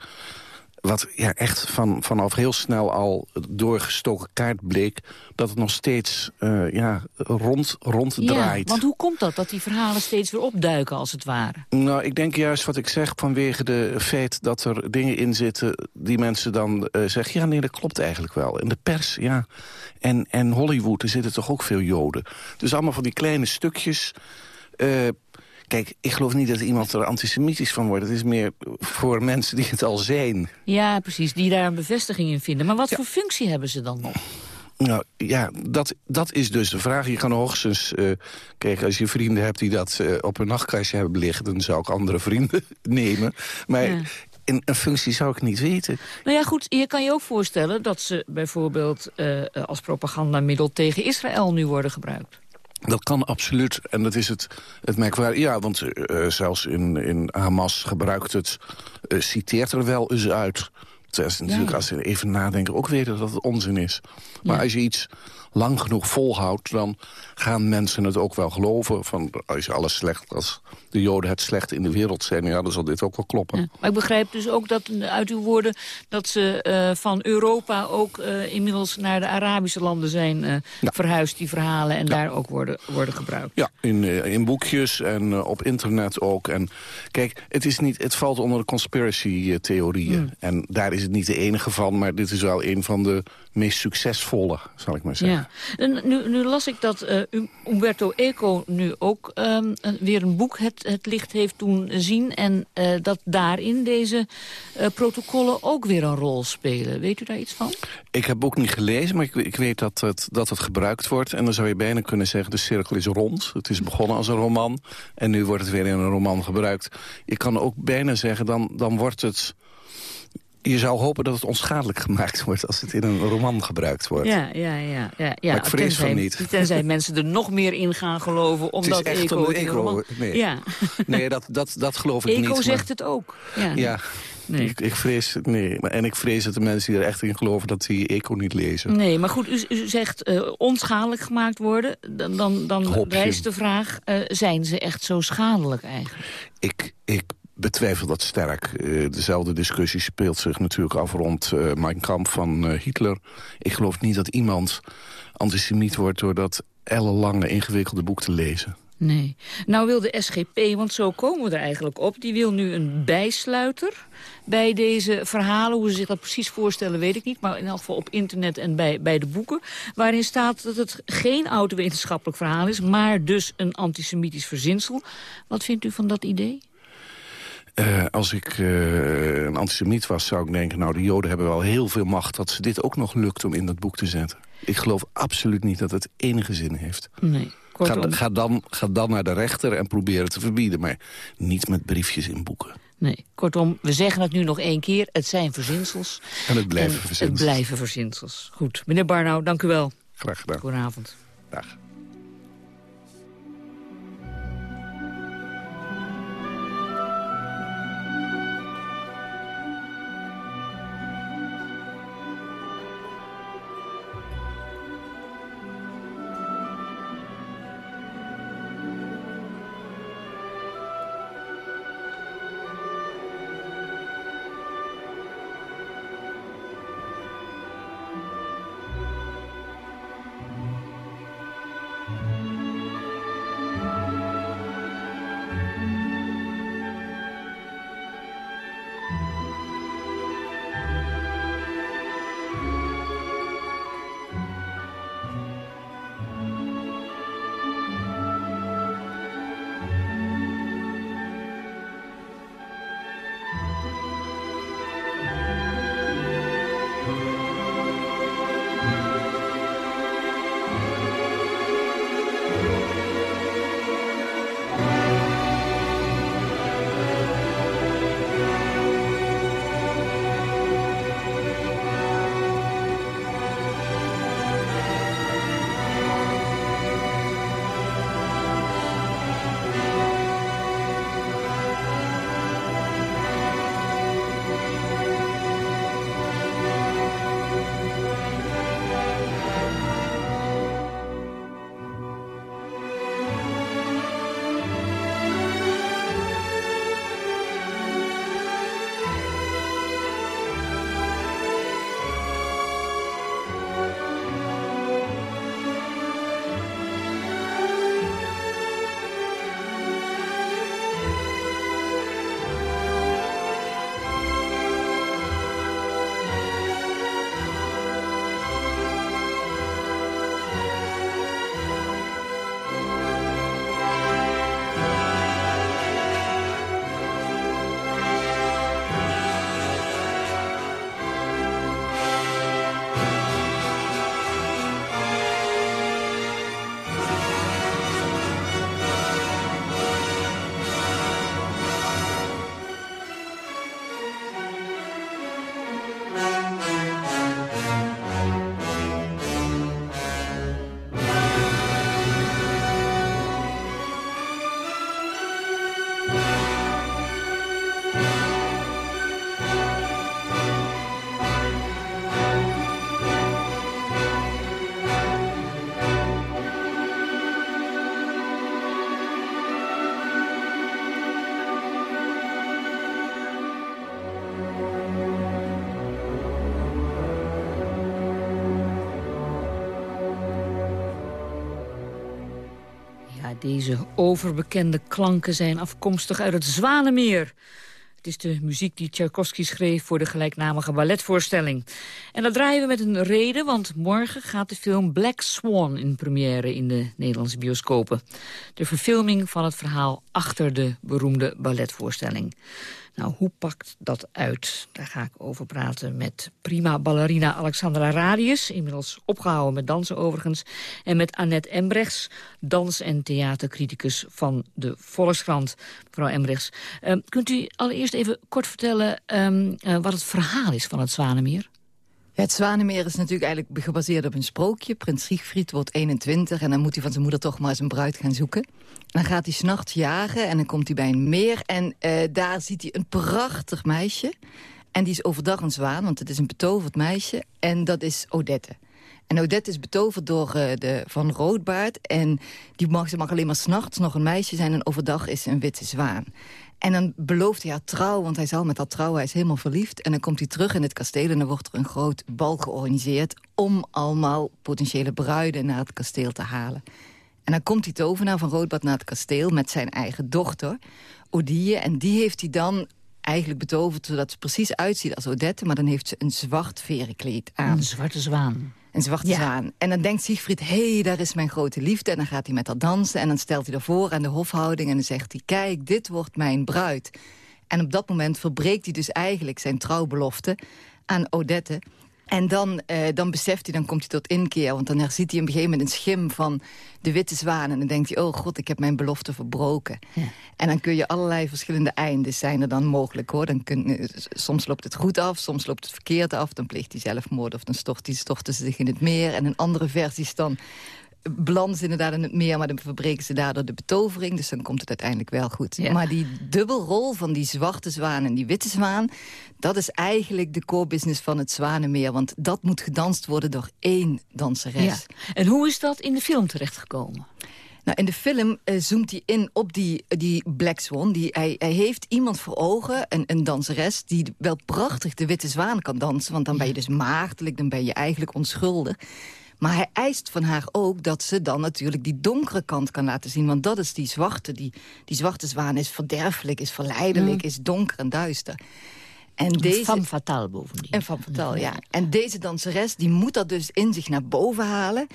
wat ja, echt van, vanaf heel snel al doorgestoken kaart bleek... dat het nog steeds eh, ja, rond, ronddraait. Ja, want hoe komt dat, dat die verhalen steeds weer opduiken als het ware? Nou, ik denk juist wat ik zeg vanwege de feit dat er dingen in zitten... die mensen dan eh, zeggen, ja nee, dat klopt eigenlijk wel. In de pers, ja. En, en Hollywood, er zitten toch ook veel Joden. Dus allemaal van die kleine stukjes... eh, Kijk, ik geloof niet dat iemand er antisemitisch van wordt. Het is meer voor mensen die het al zijn. Ja, precies, die daar een bevestiging in vinden. Maar wat voor functie hebben ze dan nog? Nou ja, dat, dat is dus de vraag. Je kan hoogstens... eh kijk, als je vrienden hebt die dat eh, op een nachtkastje hebben liggen... dan zou ik andere vrienden nemen. Maar Ja. in een functie zou ik niet weten. Nou ja, goed, je kan je ook voorstellen dat ze bijvoorbeeld eh, als propagandamiddel tegen Israël nu worden gebruikt. Dat kan absoluut. En dat is het, het merkwaardig. Ja, want eh, zelfs in, in Hamas gebruikt het... eh, citeert er wel eens uit is natuurlijk, als ze even nadenken, ook weten dat het onzin is. Maar als je iets lang genoeg volhoudt... dan gaan mensen het ook wel geloven. Van, als alles slecht, als de Joden het slecht in de wereld zijn... ja, dan zal dit ook wel kloppen. Maar ik begrijp dus ook dat uit uw woorden... dat ze uh, van Europa ook uh, inmiddels naar de Arabische landen zijn uh, ja. verhuisd... die verhalen en ja. daar ook worden, worden gebruikt. Ja, in, in boekjes en op internet ook. En kijk, het, is niet, het valt onder de conspiracy-theorieën. Mm. En daar is het niet de enige van... maar dit is wel een van de meest succesvolle, zal ik maar zeggen. Ja. Nu, nu las ik dat uh, Umberto Eco nu ook um, weer een boek het, het licht heeft doen zien... en uh, dat daarin deze uh, protocollen ook weer een rol spelen. Weet u daar iets van? Ik heb het boek niet gelezen, maar ik, ik weet dat het, dat het gebruikt wordt. En dan zou je bijna kunnen zeggen, de cirkel is rond. Het is begonnen als een roman en nu wordt het weer in een roman gebruikt. Je kan ook bijna zeggen, dan, dan wordt het je zou hopen dat het onschadelijk gemaakt wordt... als het in een roman gebruikt wordt. Ja, ja, ja. ja, ja. Maar ik vrees tenzij, van niet. Tenzij mensen er nog meer in gaan geloven... omdat het is echt Eco... Een eco roman... nee, ja. nee dat, dat, dat geloof ik Eco niet. Eco zegt het ook. Ja, ja. Nee. Ik, ik, vrees, nee. En ik vrees dat de mensen die er echt in geloven... dat die eco niet lezen. Nee, maar goed, u, u zegt uh, onschadelijk gemaakt worden. Dan, dan, dan rijst de vraag, uh, zijn ze echt zo schadelijk eigenlijk? Ik, ik betwijfel dat sterk. Uh, dezelfde discussie speelt zich natuurlijk af rond uh, Mein Kampf van uh, Hitler. Ik geloof niet dat iemand antisemiet wordt... door dat ellenlange, ingewikkelde boek te lezen. Nee. Nou wil de SGP, want zo komen we er eigenlijk op... die wil nu een bijsluiter bij deze verhalen. Hoe ze zich dat precies voorstellen, weet ik niet. Maar in elk geval op internet en bij, bij de boeken. Waarin staat dat het geen autowetenschappelijk verhaal is... maar dus een antisemitisch verzinsel. Wat vindt u van dat idee? Uh, als ik uh, een antisemiet was, zou ik denken... nou, de Joden hebben wel heel veel macht... dat ze dit ook nog lukt om in dat boek te zetten. Ik geloof absoluut niet dat het enige zin heeft. Nee. Ga, ga, dan, ga dan naar de rechter en probeer het te verbieden. Maar niet met briefjes in boeken. Nee, kortom, we zeggen het nu nog één keer. Het zijn verzinsels. En het blijven en verzinsels. Het blijven verzinsels. Goed. Meneer Barnau, dank u wel. Graag gedaan. Goedenavond. Dag. Deze overbekende klanken zijn afkomstig uit het Zwanemeer. Het is de muziek die Tchaikovsky schreef voor de gelijknamige balletvoorstelling. En dat draaien we met een reden, want morgen gaat de film Black Swan in première in de Nederlandse bioscopen. De verfilming van het verhaal achter de beroemde balletvoorstelling. Nou, hoe pakt dat uit? Daar ga ik over praten met prima ballerina Alexandra Radius... inmiddels opgehouden met dansen overigens... en met Annette Embrechts, dans- en theatercriticus van de Volkskrant. Mevrouw Embrechts, uh, kunt u allereerst even kort vertellen... Uh, uh, wat het verhaal is van het Zwanemeer? Het Zwanemeer is natuurlijk eigenlijk gebaseerd op een sprookje. Prins Siegfried wordt 21 en dan moet hij van zijn moeder toch maar een bruid gaan zoeken. En dan gaat hij s'nachts jagen en dan komt hij bij een meer. En uh, daar ziet hij een prachtig meisje. En die is overdag een zwaan, want het is een betoverd meisje. En dat is Odette. En Odette is betoverd door uh, de Van Roodbaard. En die mag, ze mag alleen maar s'nachts nog een meisje zijn... en overdag is ze een witte zwaan. En dan belooft hij haar trouw, want hij zal met haar trouwen. Hij is helemaal verliefd. En dan komt hij terug in het kasteel en dan wordt er een groot bal georganiseerd... om allemaal potentiële bruiden naar het kasteel te halen. En dan komt die tovenaar van Roodbad naar het kasteel met zijn eigen dochter, Odie. En die heeft hij dan eigenlijk betoverd zodat ze precies uitziet als Odette... maar dan heeft ze een zwart verenkleed aan. Een zwarte zwaan. Een zwarte ja. zwaan. En dan denkt Siegfried, hé, hey, daar is mijn grote liefde. En dan gaat hij met haar dansen en dan stelt hij ervoor aan de hofhouding... en dan zegt hij, kijk, dit wordt mijn bruid. En op dat moment verbreekt hij dus eigenlijk zijn trouwbelofte aan Odette... En dan, uh, dan beseft hij, dan komt hij tot inkeer. Want dan herziet hij op een gegeven moment een schim van de witte zwaan. En dan denkt hij, oh god, ik heb mijn belofte verbroken. Ja. En dan kun je allerlei verschillende eindes zijn er dan mogelijk. hoor. Dan kun, soms loopt het goed af, soms loopt het verkeerd af. Dan pleegt hij zelfmoord of dan stort hij storten ze zich in het meer. En in andere versies dan ze inderdaad in het meer... maar dan verbreken ze daardoor de betovering. Dus dan komt het uiteindelijk wel goed. Ja. Maar die dubbelrol van die zwarte zwaan en die witte zwaan... dat is eigenlijk de core business van het Zwanenmeer. Want dat moet gedanst worden door één danseres. Ja. En hoe is dat in de film terechtgekomen? Nou, in de film uh, zoomt hij in op die, die Black Swan. Die, hij, hij heeft iemand voor ogen, een, een danseres... die wel prachtig de witte zwaan kan dansen. Want dan ben je dus maagdelijk, dan ben je eigenlijk onschuldig. Maar hij eist van haar ook dat ze dan natuurlijk die donkere kant kan laten zien. Want dat is die zwarte. Die, die zwarte zwaan is verderfelijk, is verleidelijk, mm. is donker en duister. En deze... Femme fatale bovendien. En femme fatale, ja. En deze danseres die moet dat dus in zich naar boven halen.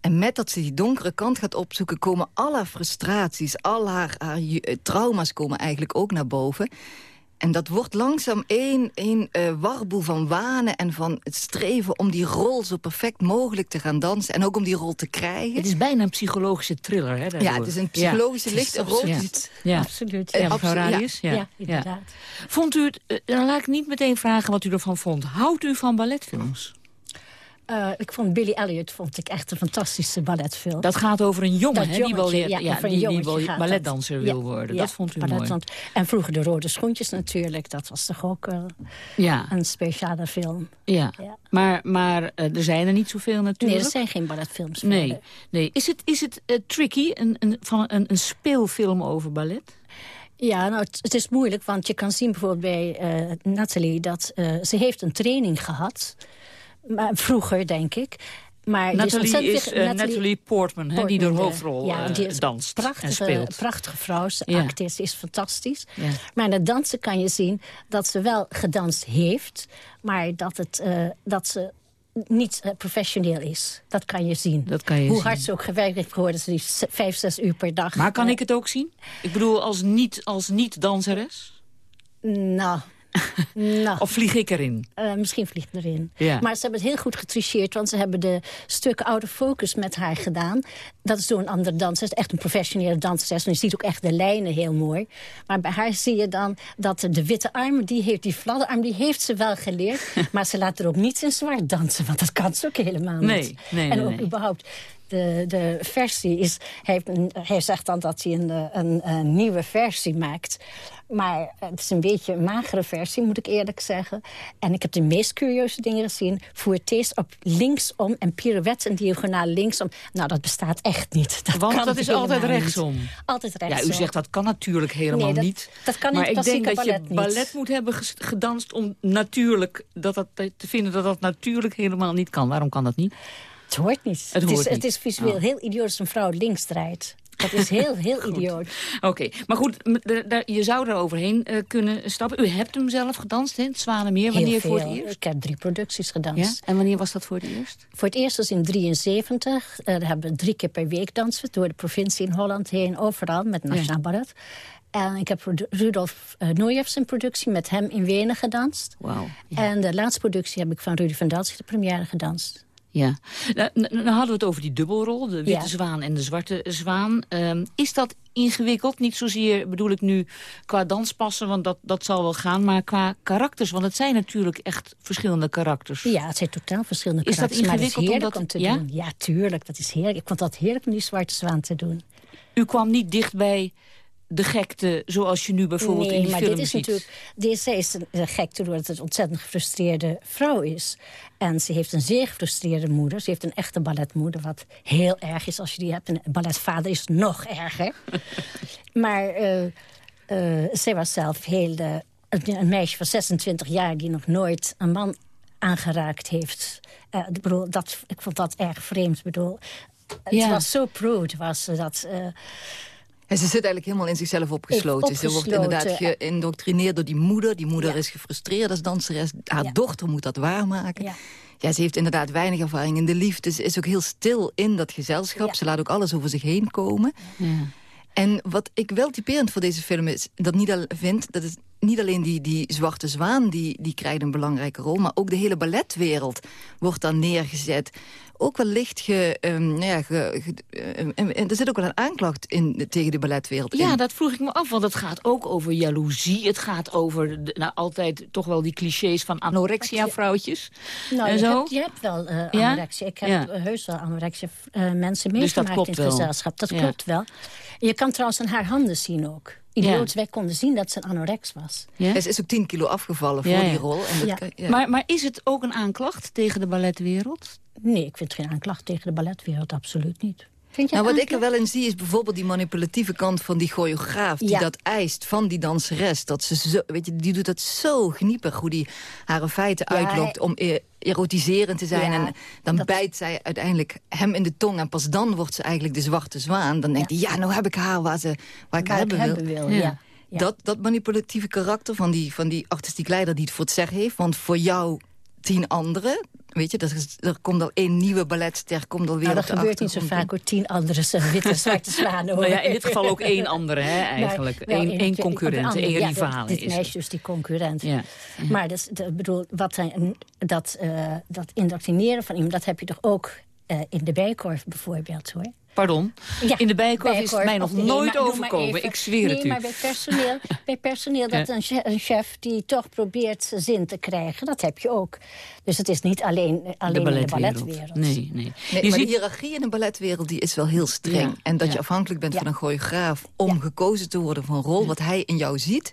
En met dat ze die donkere kant gaat opzoeken... komen al haar frustraties, al haar, haar trauma's komen eigenlijk ook naar boven. En dat wordt langzaam één, één uh, warboel van wanen en van het streven... om die rol zo perfect mogelijk te gaan dansen. En ook om die rol te krijgen. Het is bijna een psychologische thriller, hè? Ja, het is een psychologische ja, licht erotisch. Ja. ja, absoluut. Ja, mevrouw Radius? Ja. ja, inderdaad. Vond u het, uh, dan laat ik niet meteen vragen wat u ervan vond. Houdt u van balletfilms? Uh, ik vond Billy Elliot vond ik echt een fantastische balletfilm. Dat gaat over een jongen hè, die wel, ja, ja, die, die wil balletdanser dat. wil worden. Ja, dat vond u mooi. En vroeger de Rode Schoentjes natuurlijk. Dat was toch ook uh, ja. een speciale film. Ja, maar, maar uh, er zijn er niet zoveel natuurlijk. Nee, er zijn geen balletfilms. Nee, nee. Is het, is het tricky, een, een, van een, een speelfilm over ballet? Ja, nou, het, het, is moeilijk, want je kan zien bijvoorbeeld bij Nathalie... dat ze heeft een training gehad maar vroeger, denk ik. Maar Natalie is, uh, Natalie Portman, die de hoofdrol ja, die is danst prachtige, en speelt. prachtige vrouw, ze ja. acteert, ze is fantastisch. Ja. Maar in het dansen kan je zien dat ze wel gedanst heeft... maar dat, het, uh, dat ze niet uh, professioneel is. Dat kan je zien. Dat kan je Hoe zien. hard ze ook gewerkt heeft geworden, ze liefst vijf, zes uur per dag. Maar kan ik het ook zien? Ik bedoel, als niet-danseres? Als niet danseres? nou, nou, of vlieg ik erin? Uh, misschien vlieg ik erin. Ja. Maar ze hebben het heel goed getricheerd... want ze hebben de stukken oude focus met haar gedaan. Dat is door een andere danseres. Echt een professionele danseres. En je ziet ook echt de lijnen heel mooi. Maar bij haar zie je dan dat de witte arm... die heeft die fladde arm, die heeft ze wel geleerd. maar ze laat er ook niets in zwart dansen. Want dat kan ze ook helemaal niet. Nee, nee, en ook nee. überhaupt de, de versie is... Hij, heeft hij zegt dan dat hij een, een, een nieuwe versie maakt. Maar het is een beetje een magere versie, moet ik eerlijk zeggen. En ik heb de meest curieuze dingen gezien. Fouettés op linksom en pirouettes en diagonaal linksom. Nou, dat bestaat echt niet. Dat Want dat is altijd rechtsom. Niet. Altijd rechtsom. Ja, u zegt dat kan natuurlijk helemaal nee, dat, niet. Dat kan maar ik denk dat je ballet niet. moet hebben gedanst om natuurlijk dat dat, te vinden dat dat natuurlijk helemaal niet kan. Waarom kan dat niet? Het hoort niet. Het, is, niet. het is visueel oh. heel idioot als een vrouw links draait. Dat is heel, heel idioot. Oké, maar goed, je zou er overheen uh, kunnen stappen. U hebt hem zelf gedanst in het Zwanenmeer. Wanneer voor het eerst? Ik heb drie producties gedanst. Ja? En wanneer was dat voor het eerst? Voor het eerst was in 73. Uh, daar hebben we drie keer per week dansen. Door de provincie in Holland heen, overal, met Nationaal ja. Ballet. En ik heb Rudolf uh, Nooijef zijn productie met hem in Wenen gedanst. Wow, En de laatste productie heb ik van Rudy van Dalsig de première gedanst. Ja, nou, nou hadden we het over die dubbelrol, de witte zwaan en de zwarte zwaan. Um, is dat ingewikkeld? Niet zozeer bedoel ik nu qua danspassen, want dat, dat zal wel gaan, maar qua karakters. Want het zijn natuurlijk echt verschillende karakters. Ja, het zijn totaal verschillende is karakters. Is dat ingewikkeld om dat om te ja? doen? Ja, tuurlijk, dat is heerlijk. Ik vond dat heerlijk om die zwarte zwaan te doen. U kwam niet dicht bij de gekte zoals je nu bijvoorbeeld nee, in die maar film dit is ziet. natuurlijk, deze is een gekte doordat het een ontzettend gefrustreerde vrouw is. En ze heeft een zeer gefrustreerde moeder. Ze heeft een echte balletmoeder, wat heel erg is als je die hebt. Een balletvader is nog erger. maar uh, uh, zij was zelf heel, uh, een meisje van 26 jaar... die nog nooit een man aangeraakt heeft. ik, bedoel, dat, ik vond dat erg vreemd. Ik bedoel, Ja. Het was zo prude, was ze dat... En ze zit eigenlijk helemaal in zichzelf opgesloten. Ze wordt inderdaad geïndoctrineerd door die moeder. Die moeder is gefrustreerd als danseres. Haar dochter moet dat waarmaken. Ja. Ja, ze heeft inderdaad weinig ervaring in de liefde. Ze is ook heel stil in dat gezelschap. Ze laat ook alles over zich heen komen. En wat ik wel typerend voor deze film is, dat niet al vind, dat is niet alleen die, die zwarte zwaan die, die krijgt een belangrijke rol, maar ook de hele balletwereld wordt dan neergezet. Ook wellicht ge, um, nou ja, ge, ge, um, er zit ook wel een aanklacht in, tegen de balletwereld. Ja, in. dat vroeg ik me af, want het gaat ook over jaloezie. Het gaat over de, nou, altijd toch wel die clichés van anorexia-vrouwtjes. Nou, en je, zo. hebt, je hebt wel uh, Ja? anorexia. Ik heb Ja. heus wel anorexia uh, mensen Dus meegemaakt in het wel. gezelschap. Dat Ja. klopt wel. Je kan trouwens aan haar handen zien ook. Idioot, wij konden zien dat ze een anorex was. Ze is ook 10 kilo afgevallen voor Ja, ja. die rol. En dat Ja. kan- ja. Maar, maar is het ook een aanklacht tegen de balletwereld? Nee, ik vind geen aanklacht tegen de balletwereld, absoluut niet. Vind je Nou, wat ik er wel in zie is bijvoorbeeld die manipulatieve kant van die choreograaf... die Ja. dat eist van die danseres. Dat ze zo, weet je, die doet dat zo gniepig, hoe die haar in feite Ja, uitlokt... om e- erotiserend te zijn. Ja, en dan bijt zij uiteindelijk hem in de tong... en pas dan wordt ze eigenlijk de zwarte zwaan. Dan denkt hij, ja, nou heb ik haar waar, ze, waar ik haar ik hebben wil. Ja. Dat, dat manipulatieve karakter van die, van die artistiek leider die het voor het zeggen heeft... want voor jou tien anderen... Weet je, er, is- er komt al één nieuwe balletster, komt alweer Nou, dat gebeurt niet zo vaak hoor. Tien andere zijn witte, zwarte zwanen. hoor. Nou ja, in dit geval ook één andere, hè, eigenlijk. Eén- één concurrent, andere- één ja, rivale Dit is meisje het. dus die concurrent. Ja. Maar dat, is- dat, bedoel, wat zijn, dat, eh, dat indoctrineren van iemand... dat heb je toch ook eh, in de bijkorf bijvoorbeeld, hoor. Pardon? Ja, in de Bijenkorf is het mij nog nee, nooit overkomen. Ik zweer nee, het u. maar bij personeel, bij personeel dat een, chef, een chef die toch probeert zijn zin te krijgen, dat heb je ook. Dus het is niet alleen, alleen in de balletwereld. Nee, nee. Nee, Je maar ziet- de hiërarchie in de balletwereld die is wel heel streng. Ja, En dat ja. je afhankelijk bent van een choreograaf... om gekozen te worden voor een rol, wat hij in jou ziet...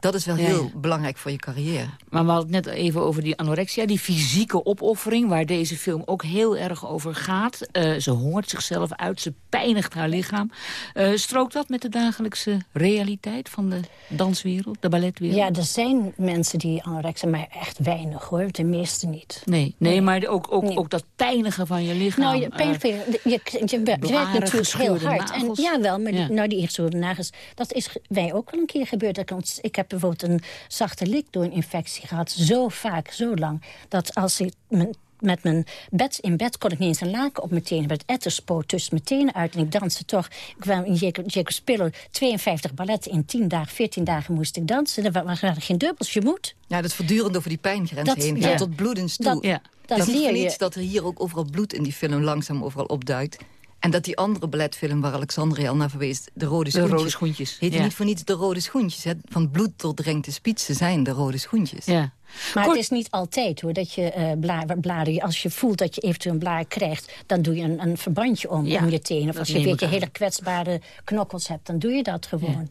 dat is wel Ja, heel ja. belangrijk voor je carrière. Maar we hadden het net even over die anorexia, die fysieke opoffering... waar deze film ook heel erg over gaat. Eh, ze hongert zichzelf uit, ze pijnigt haar lichaam. Eh, strookt dat met de dagelijkse realiteit van de danswereld, de balletwereld? Ja, er zijn mensen die anorexia, maar echt weinig hoor. De meeste niet. Nee, nee, maar ook, ook, Nee. ook dat pijnigen van je lichaam. Nou, je, eh, je, je, je werkt natuurlijk heel hard. nagels. En, jawel, maar Ja. die, nou, die ingescheurde nagels, dat is mij ook wel een keer gebeurd. Dat ik, ik heb bijvoorbeeld een zachte likdoorinfectie gehad, zo vaak, zo lang, dat als ik mijn, met mijn bed in bed kon ik niet eens een laken op mijn tenen. met het etterspoot tussen mijn tenen uit en ik danste toch. Ik kwam in Jacob, Jacob Spiller 52 balletten in 10 dagen, 14 dagen moest ik dansen. Er wa- waren geen dubbels, je moet. Ja, dat voortdurend over die pijngrens Dat- heen ja. tot bloedens toe. Dat- Ja. dat het is niet je. dat er hier ook overal bloed in die film langzaam overal opduikt. En dat die andere balletfilm waar Alexandria al naar verwees, De Rode De Schoentjes... Rode Schoentjes, Heet ja. niet voor niets De Rode Schoentjes. Hè? Van bloed doordrenkte spitsen zijn De Rode Schoentjes. Ja. Maar het is niet altijd hoor, dat je eh bla- blaren, als je voelt dat je eventueel een blaar krijgt, dan doe je een, een verbandje om, Ja, om je tenen. Of als je weet je hele kwetsbare knokkels hebt, dan doe je dat gewoon.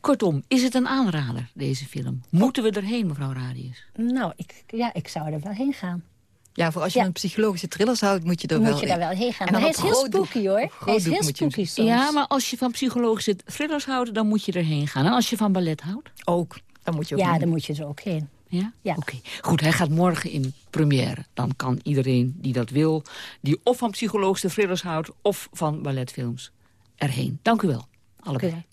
Kortom, is het een aanrader, deze film? Moeten we erheen, mevrouw Radius? Nou, ik, ja, ik zou er wel heen gaan. Ja, voor als je Ja. van psychologische thrillers houdt, moet je er Moet wel je daar wel heen gaan. En Maar hij is heel spooky hoor. Hij is heel je spooky soms. Ja, maar als je van psychologische thrillers houdt, dan moet je erheen gaan. En als je van ballet houdt? Ook. Dan moet je ook Ja, heen. dan moet je er ook heen. Ja? Ja. Oké. Goed, hij gaat morgen in première. Dan kan iedereen die dat wil, die of van psychologische thrillers houdt... of van balletfilms, erheen. Dank u wel, allebei.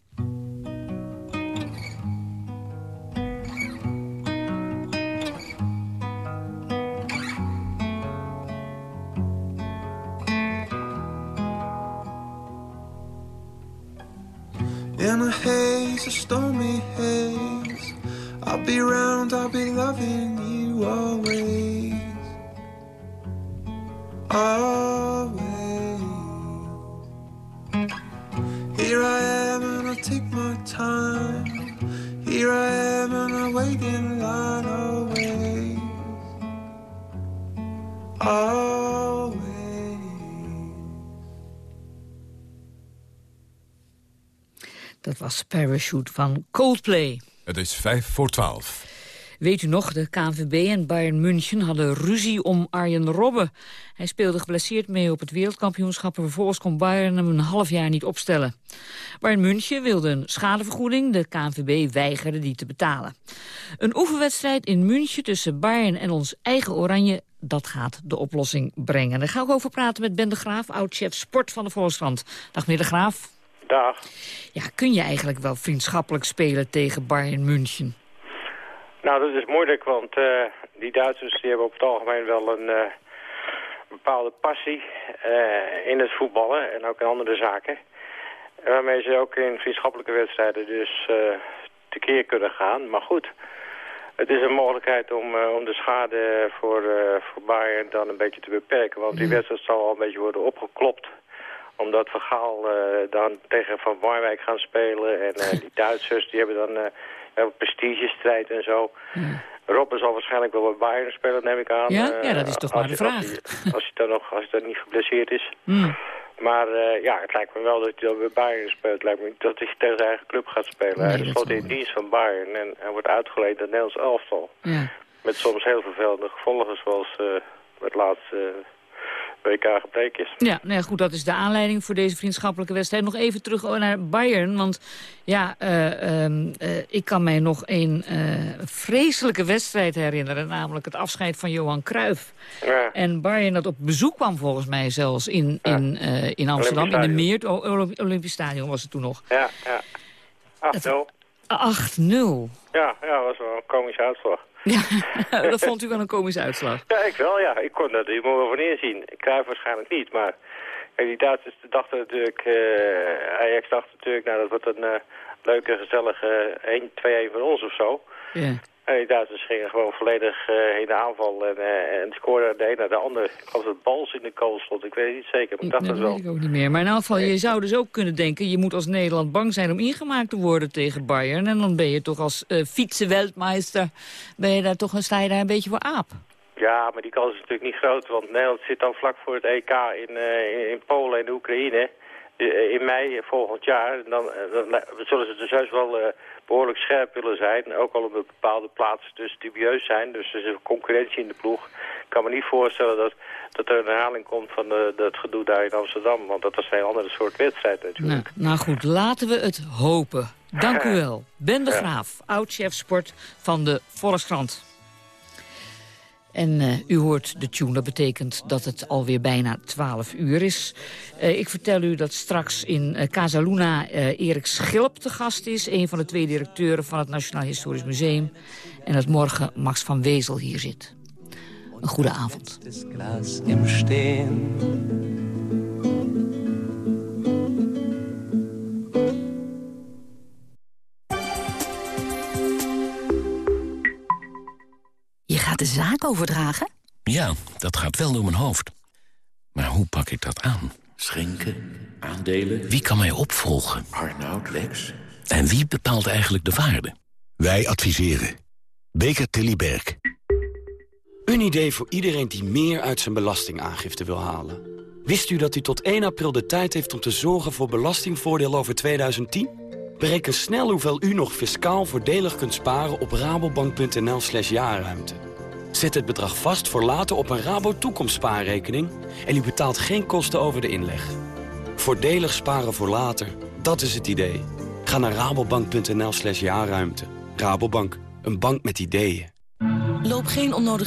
In a haze, a stormy haze. I'll be round, I'll be loving you always. Always. Here I am and I take my time. Here I am and I wait in line always. Always. Dat was Parachute van Coldplay. Het is vijf voor twaalf. Weet u nog, de KNVB en Bayern München hadden ruzie om Arjen Robben. Hij speelde geblesseerd mee op het wereldkampioenschap... en vervolgens kon Bayern hem een half jaar niet opstellen. Bayern München wilde een schadevergoeding. De KNVB weigerde die te betalen. Een oefenwedstrijd in München tussen Bayern en ons eigen Oranje... dat gaat de oplossing brengen. Daar ga ik over praten met Ben de Graaf, oud-chef sport van de Volkskrant. Dag meneer de Graaf. Dag. Ja, kun je eigenlijk wel vriendschappelijk spelen tegen Bayern München? Nou, dat is moeilijk, want uh, die Duitsers die hebben op het algemeen wel een uh, bepaalde passie uh, in het voetballen en ook in andere zaken. Waarmee ze ook in vriendschappelijke wedstrijden dus tekeer kunnen gaan. Maar goed, het is een mogelijkheid om, om de schade voor, voor Bayern dan een beetje te beperken. Want die wedstrijd zal al een beetje worden opgeklopt omdat Van Gaal uh, dan tegen Van Marwijk gaan spelen. En uh, die Duitsers die hebben dan uh, een prestigestrijd en zo. Ja. Robben zal waarschijnlijk wel bij Bayern spelen, neem ik aan. Ja, ja dat is toch maar de vraag. Als hij, als hij, dan nog, als hij dan niet geblesseerd is. Mm. Maar ja, het lijkt me wel dat hij dan bij Bayern speelt. Het lijkt me niet dat hij tegen zijn eigen club gaat spelen. Nee, hij is in dienst van Bayern en hij wordt uitgeleend naar Nederlands elftal. Ja. Met soms heel vervelende gevolgen zoals het laatste... WK gebleken is. Ja, nou ja, goed, dat is de aanleiding voor deze vriendschappelijke wedstrijd. Nog even terug naar Bayern, want ja, uh, uh, ik kan mij nog een uh, vreselijke wedstrijd herinneren, namelijk het afscheid van Johan Cruijff. Ja. En Bayern dat op bezoek kwam volgens mij zelfs in, Ja. in, in Amsterdam, in de Stadion. Meer, o- Olymp- Olympisch Stadion was het toen nog. Ja, ja. 8-0. 8-0. Ja, ja, dat was wel een komische uitslag. Ja, dat vond u wel een komische uitslag. Ja, ik wel, ja. Ik kon dat er wel van inzien. Ik krijg waarschijnlijk niet, maar... kijk, die Duitsers dachten natuurlijk... eh Ajax dacht natuurlijk, nou, dat wordt een eh, leuke, gezellige 1-2-1 van ons of zo. Ja. En die Duitsers gingen gewoon volledig eh, in de aanval en, eh, en scoorden de een naar de ander. Ik geloof dat Bals in de kool stond, ik weet het niet zeker, maar ik dacht dat dat wel. weet ik ook niet meer. Maar in elk geval, je zou dus ook kunnen denken... je moet als Nederland bang zijn om ingemaakt te worden tegen Bayern. En dan ben je toch als uh, vice-wereldmeister... ben je daar toch, sta je daar een beetje voor aap. Ja, maar die kans is natuurlijk niet groot, want Nederland zit dan vlak voor het EK in, eh, in, Polen en de Oekraïne. Eh, in mei volgend jaar. En dan, eh, dan zullen ze dus juist wel eh, behoorlijk scherp willen zijn. Ook al op een bepaalde plaatsen dus dubieus zijn. Dus er is een concurrentie in de ploeg. Ik kan me niet voorstellen dat, dat er een herhaling komt van de, dat gedoe daar in Amsterdam. Want dat was een heel andere soort wedstrijd natuurlijk. Nou, nou goed, laten we het hopen. Dank u wel. Ben de. Graaf, oud-chef sport van de Volkskrant. En eh, u hoort de tune, dat betekent dat het alweer bijna 12 uur is. Eh, ik vertel u dat straks in eh, Casaluna Erik Schilp te gast is... een van de twee directeuren van het Nationaal Historisch Museum. En dat morgen Max van Wezel hier zit. Een goede avond. De zaak overdragen? Ja, dat gaat wel door mijn hoofd. Maar hoe pak ik dat aan? Schenken, aandelen. Wie kan mij opvolgen? Arnoud, Lex. En wie bepaalt eigenlijk de waarde? Wij adviseren. Beker Tilly Berg. Een idee voor iedereen die meer uit zijn belastingaangifte wil halen. Wist u dat u tot 1 april de tijd heeft om te zorgen voor belastingvoordeel over 2010? Bereken snel hoeveel u nog fiscaal voordelig kunt sparen op rabobank.nl slash jaarruimte. Zet het bedrag vast voor later op een Rabo toekomstspaarrekening... en u betaalt geen kosten over de inleg. Voordelig sparen voor later, dat is het idee. Ga naar rabobank.nl slash jaarruimte. Rabobank, een bank met ideeën. Loop geen onnodig